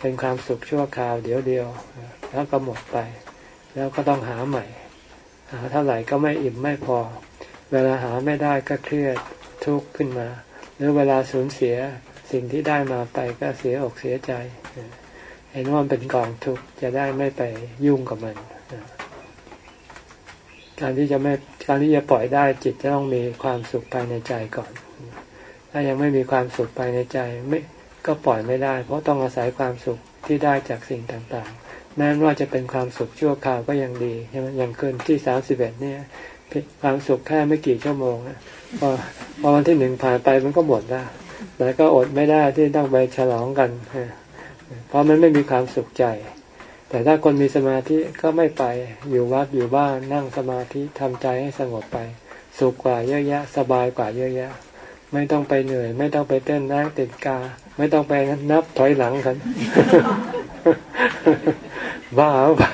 เป็นความสุขชั่วคราวเดียวเดียว แล้วก็หมดไป แล้วก็ต้องหาใหม่ หาเท่าไหร่ก็ไม่อิ่มไม่พอ เวลาหาไม่ได้ก็เครียดทุกข์ขึ้นมา หรือเวลาสูญเสียสิ่งที่ได้มาไปก็เสียอกเสียใจเห็นว่าเป็นกองทุกข์จะได้ไม่ไปยุ่งกับมัน การที่จะไม่การที่จะปล่อยได้จิตจะต้องมีความสุขภายในใจก่อน ถ้ายังไม่มีความสุขภายในใจไม่ก็ปล่อยไม่ได้ เพราะต้องอาศัยความสุขที่ได้จากสิ่งต่าง แม้ว่าจะเป็นความสุขชั่วคราวก็ยังดีใช่ไหมอย่างคืนที่สามสิบเอ็ดเนี่ยความสุขแค่ไม่กี่ชั่วโมงพอพอวันที่หนึ่งผ่านไปมันก็หมดแล้วแต่ก็อดไม่ได้ที่ต้องไปฉลองกันเพราะมันไม่มีความสุขใจ แต่ถ้าคนมีสมาธิก็ไม่ไปอยู่วัดอยู่บ้านนั่งสมาธิทำใจให้สงบไป สุขกว่าเยอะแยะ สบายกว่าเยอะแยะ ไม่ต้องไปเหนื่อย ไม่ต้องไปเต้นนั่งติดกา ไม่ต้องไปนับถอยหลังกัน บ้าเปล่า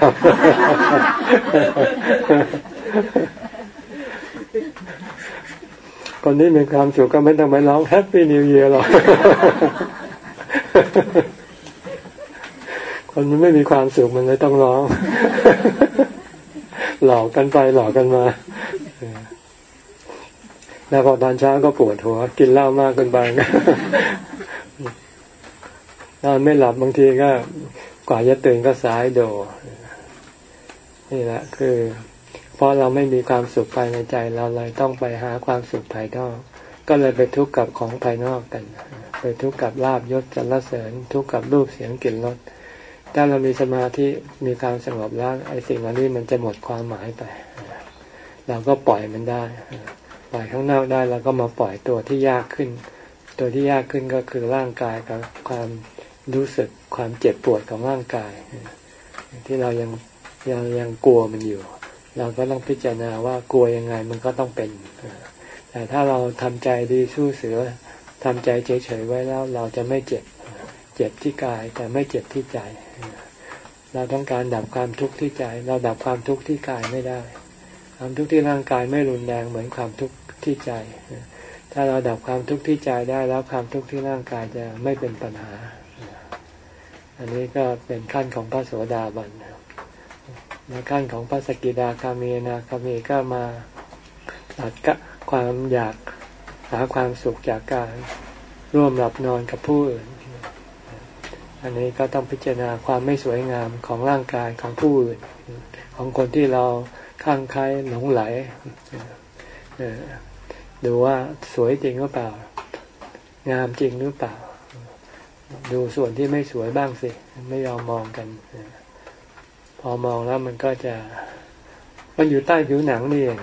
คนนี้มีความสุขก็ไม่ต้องไปร้อง happy new year หรอก คนมันไม่มีความสุขมันเลยต้องร้อง หลอกกันไปหลอกกันมา แล้วพอตอนเช้าก็ปวดหัว กินเหล้ามากเกินไปนอนไม่หลับบางทีก็ กว่าจะตื่นก็สายโด นี่แหละ คือ เพราะเราไม่มีความสุขภายในใจ เราเลยต้องไปหาความสุขภายนอก ก็เลยไปทุกข์กับของภายนอกกัน ไปทุกข์กับลาบยศจันรเสริญ ทุกข์กับรูปเสียงกลิ่นรสถ้าเรามีสมาธิมีความสงบแล้วไอ้สิ่งเหล่านี้มันจะหมดความหมายไป เราก็ปล่อยมันได้ ปล่อยข้างนอกได้เราก็มาปล่อยตัวที่ยากขึ้น ตัวที่ยากขึ้นก็คือร่างกายกับความรู้สึก ความเจ็บปวดของร่างกาย ที่เรายังยังยังกลัวมันอยู่ เราก็ต้องพิจารณาว่ากลัวยังไงมันก็ต้องเป็น แต่ถ้าเราทำใจดีสู้เสือทำใจเฉยๆไว้แล้วเราจะไม่เจ็บเจ็บที่กายแต่ไม่เจ็บที่ใจ เราต้องการดับความทุกข์ที่ใจ เราดับความทุกข์ที่กายไม่ได้ ความทุกข์ที่ร่างกายไม่รุนแรงเหมือนความทุกข์ที่ใจ ถ้าเราดับความทุกข์ที่ใจได้แล้วความทุกข์ที่ร่างกายจะไม่เป็นปัญหา อันนี้ก็เป็นขั้นของพระโสดาบันในขั้นของพระสกิดาคามีนาคามีก็มาตัดกะความอยากหาความสุขจากการร่วมหลับนอนกับผู้อื่น อันนี้ก็ต้องพิจารณาความไม่สวยงามของร่างกายของผู้อื่น ของคนที่เราข้างใครหลงไหลดูว่าสวยจริงหรือเปล่า งามจริงหรือเปล่า ดูส่วนที่ไม่สวยบ้างสิ ไม่ยอมมองกัน พอมองแล้วมันก็จะ มันอยู่ใต้ผิวหนังนี่เอง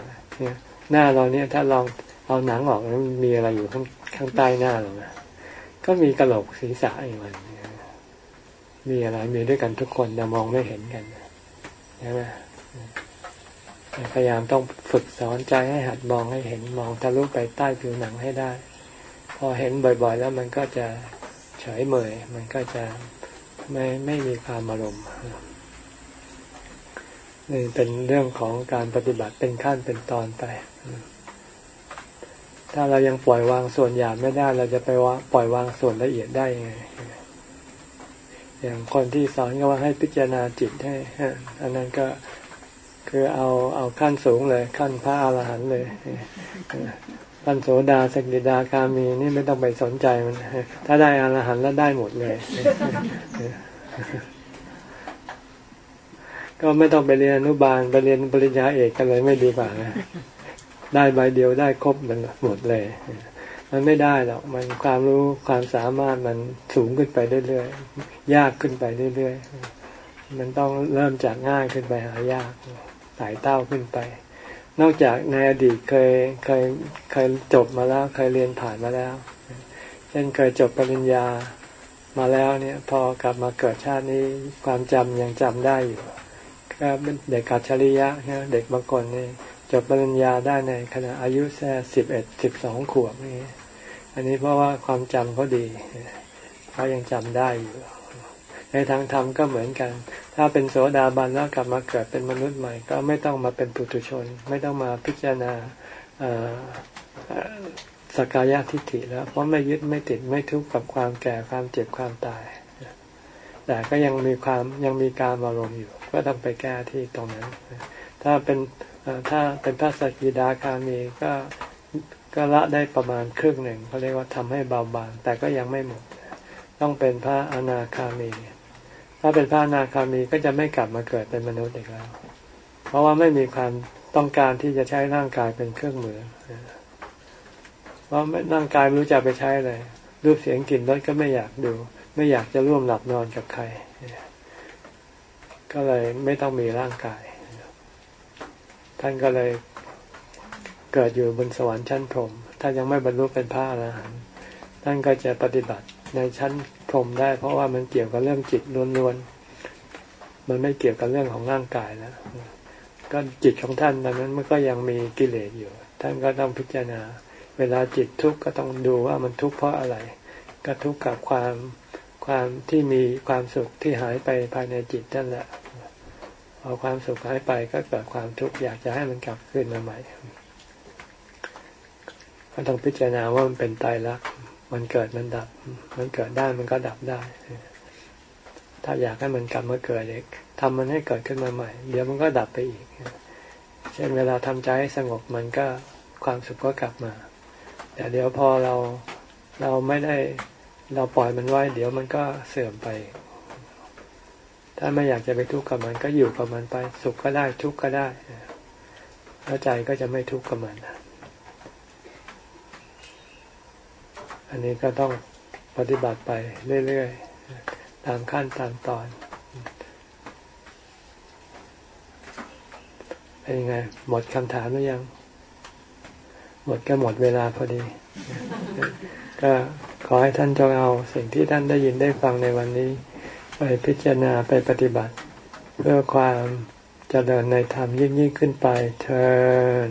หน้าเราเนี่ยถ้าลองเอาหนังออกแล้วมีอะไรอยู่ข้างข้างใต้หน้าเราก็มีกระโหลกศีรษะอีกมันมีอะไรมีด้วยกันทุกคนแต่มองไม่เห็นกันใช่ไหมพยายามต้องฝึกสอนใจให้หัดมองให้เห็นมองทะลุไปใต้ผิวหนังให้ได้ พอเห็นบ่อย ๆ แล้วมันก็จะ เฉยเมยมันก็จะไม่ไม่มีความอารมณ์นี่เป็นเรื่องของการปฏิบัติเป็นขั้นเป็นตอนไป ถ้าเรายังปล่อยวางส่วนหยาบไม่ได้เราจะไปว่าปล่อยวางส่วนละเอียดได้ยังไง อย่างคนที่สอนก็ว่าให้พิจารณาจิตให้อันนั้นก็คือเอาเอาขั้นสูงเลย ขั้นพระอรหันต์เลย ขั้นโสดาสกิดาคามีนี่ไม่ต้องไปสนใจมัน ถ้าได้อรหันต์แล้วได้หมดเลย ก็ไม่ต้องไปเรียนอนุบาลไปเรียนปริญญาเอกกันเลยไม่ดีกว่านะได้ใบเดียวได้ครบมันหมดเลย มันไม่ได้หรอกมันความรู้ความสามารถมันสูงขึ้นไปเรื่อยๆยากขึ้นไปเรื่อยๆมันต้องเริ่มจากง่ายขึ้นไปหายากไต่เต้าขึ้นไป นอกจากในอดีตเคยเคยเคยจบมาแล้วเคยเรียนผ่านมาแล้ว เช่นเคยจบปริญญามาแล้วเนี่ยพอกลับมาเกิดชาตินี้ความจำยังจำได้อยู่ก็เป็นเด็กกัจฉริยะนะเด็กบางคนนี่จบปริญญาได้ในขณะอายุแค่สิบเอ็ดสิบสองขวบนี่อันนี้เพราะว่าความจำเขาดีเขายังจำได้อยู่ ในทางธรรมก็เหมือนกัน ถ้าเป็นโสดาบันแล้วกลับมาเกิดเป็นมนุษย์ใหม่ ก็ไม่ต้องมาเป็นปุถุชน ไม่ต้องมาพิจารณาสกายทิฏฐิแล้ว เพราะไม่ยึดไม่ติดไม่ทุกข์กับความแก่ความเจ็บความตาย แต่ก็ยังมีความยังมีการอารมณ์อยู่ ก็ต้องไปแก้ที่ตรงนั้น ถ้าเป็นถ้าเป็นพระสกิดาคามีก็ก็ละได้ประมาณครึ่งหนึ่งเขาเรียกว่าทำให้เบาบางแต่ก็ยังไม่หมด ต้องเป็นพระอนาคามี ถ้าเป็นพระอนาคามีก็จะไม่กลับมาเกิดเป็นมนุษย์อีกแล้ว เพราะว่าไม่มีความต้องการที่จะใช้ร่างกายเป็นเครื่องมือเพราะร่างกายไม่รู้จะไปใช้เลยรูปเสียงกลิ่นรสก็ไม่อยากดู ไม่อยากจะร่วมหลับนอนกับใคร ก็เลยไม่ต้องมีร่างกาย ท่านก็เลยเกิดอยู่บนสวรรค์ชั้นพรหมถ้ายังไม่บรรลุเป็นพระอรหันต์ท่านก็จะปฏิบัติในชั้น รมได้ เพราะว่ามันเกี่ยวกับเรื่องจิตล้วนๆ มันไม่เกี่ยวกับเรื่องของร่างกายแล้วก็จิตของท่านตอนนั้นมันก็ยังมีกิเลสอยู่ ท่านก็ต้องพิจารณา เวลาจิตทุกข์ก็ต้องดูว่ามันทุกข์เพราะอะไร ก็ทุกข์กับความความที่มีความสุขที่หายไปภายในจิตนั่นแหละพอความสุขหายไปก็เกิดความทุกข์อยากจะให้มันกลับคืนมาใหม่ ก็ต้องพิจารณาว่ามันเป็นตายรัก มันเกิดมันดับ มันเกิดได้มันก็ดับได้ ถ้าอยากให้มันกลับมาเกิดเองทำมันให้เกิดขึ้นมาใหม่ เดี๋ยวมันก็ดับไปอีก เช่นเวลาทำใจให้สงบมันก็ความสุขก็กลับมา แต่เดี๋ยวพอเราเราไม่ได้เราปล่อยมันไว้ เดี๋ยวมันก็เสื่อมไป ถ้าไม่อยากจะไปทุกข์กับมันก็อยู่กับมันไป สุขก็ได้ทุกข์ก็ได้แล้วใจก็จะไม่ทุกข์กับมัน อันนี้ก็ต้องปฏิบัติไปเรื่อยๆ ตามขั้นตามตอน เป็นยังไง หมดคำถามหรือยัง หมดก็หมดเวลาพอดี ก็ขอให้ท่านจงเอาสิ่งที่ท่านได้ยินได้ฟังในวันนี้ ไปพิจารณาไปปฏิบัติ เพื่อความเจริญในธรรมยิ่งยิ่งขึ้นไปเธอ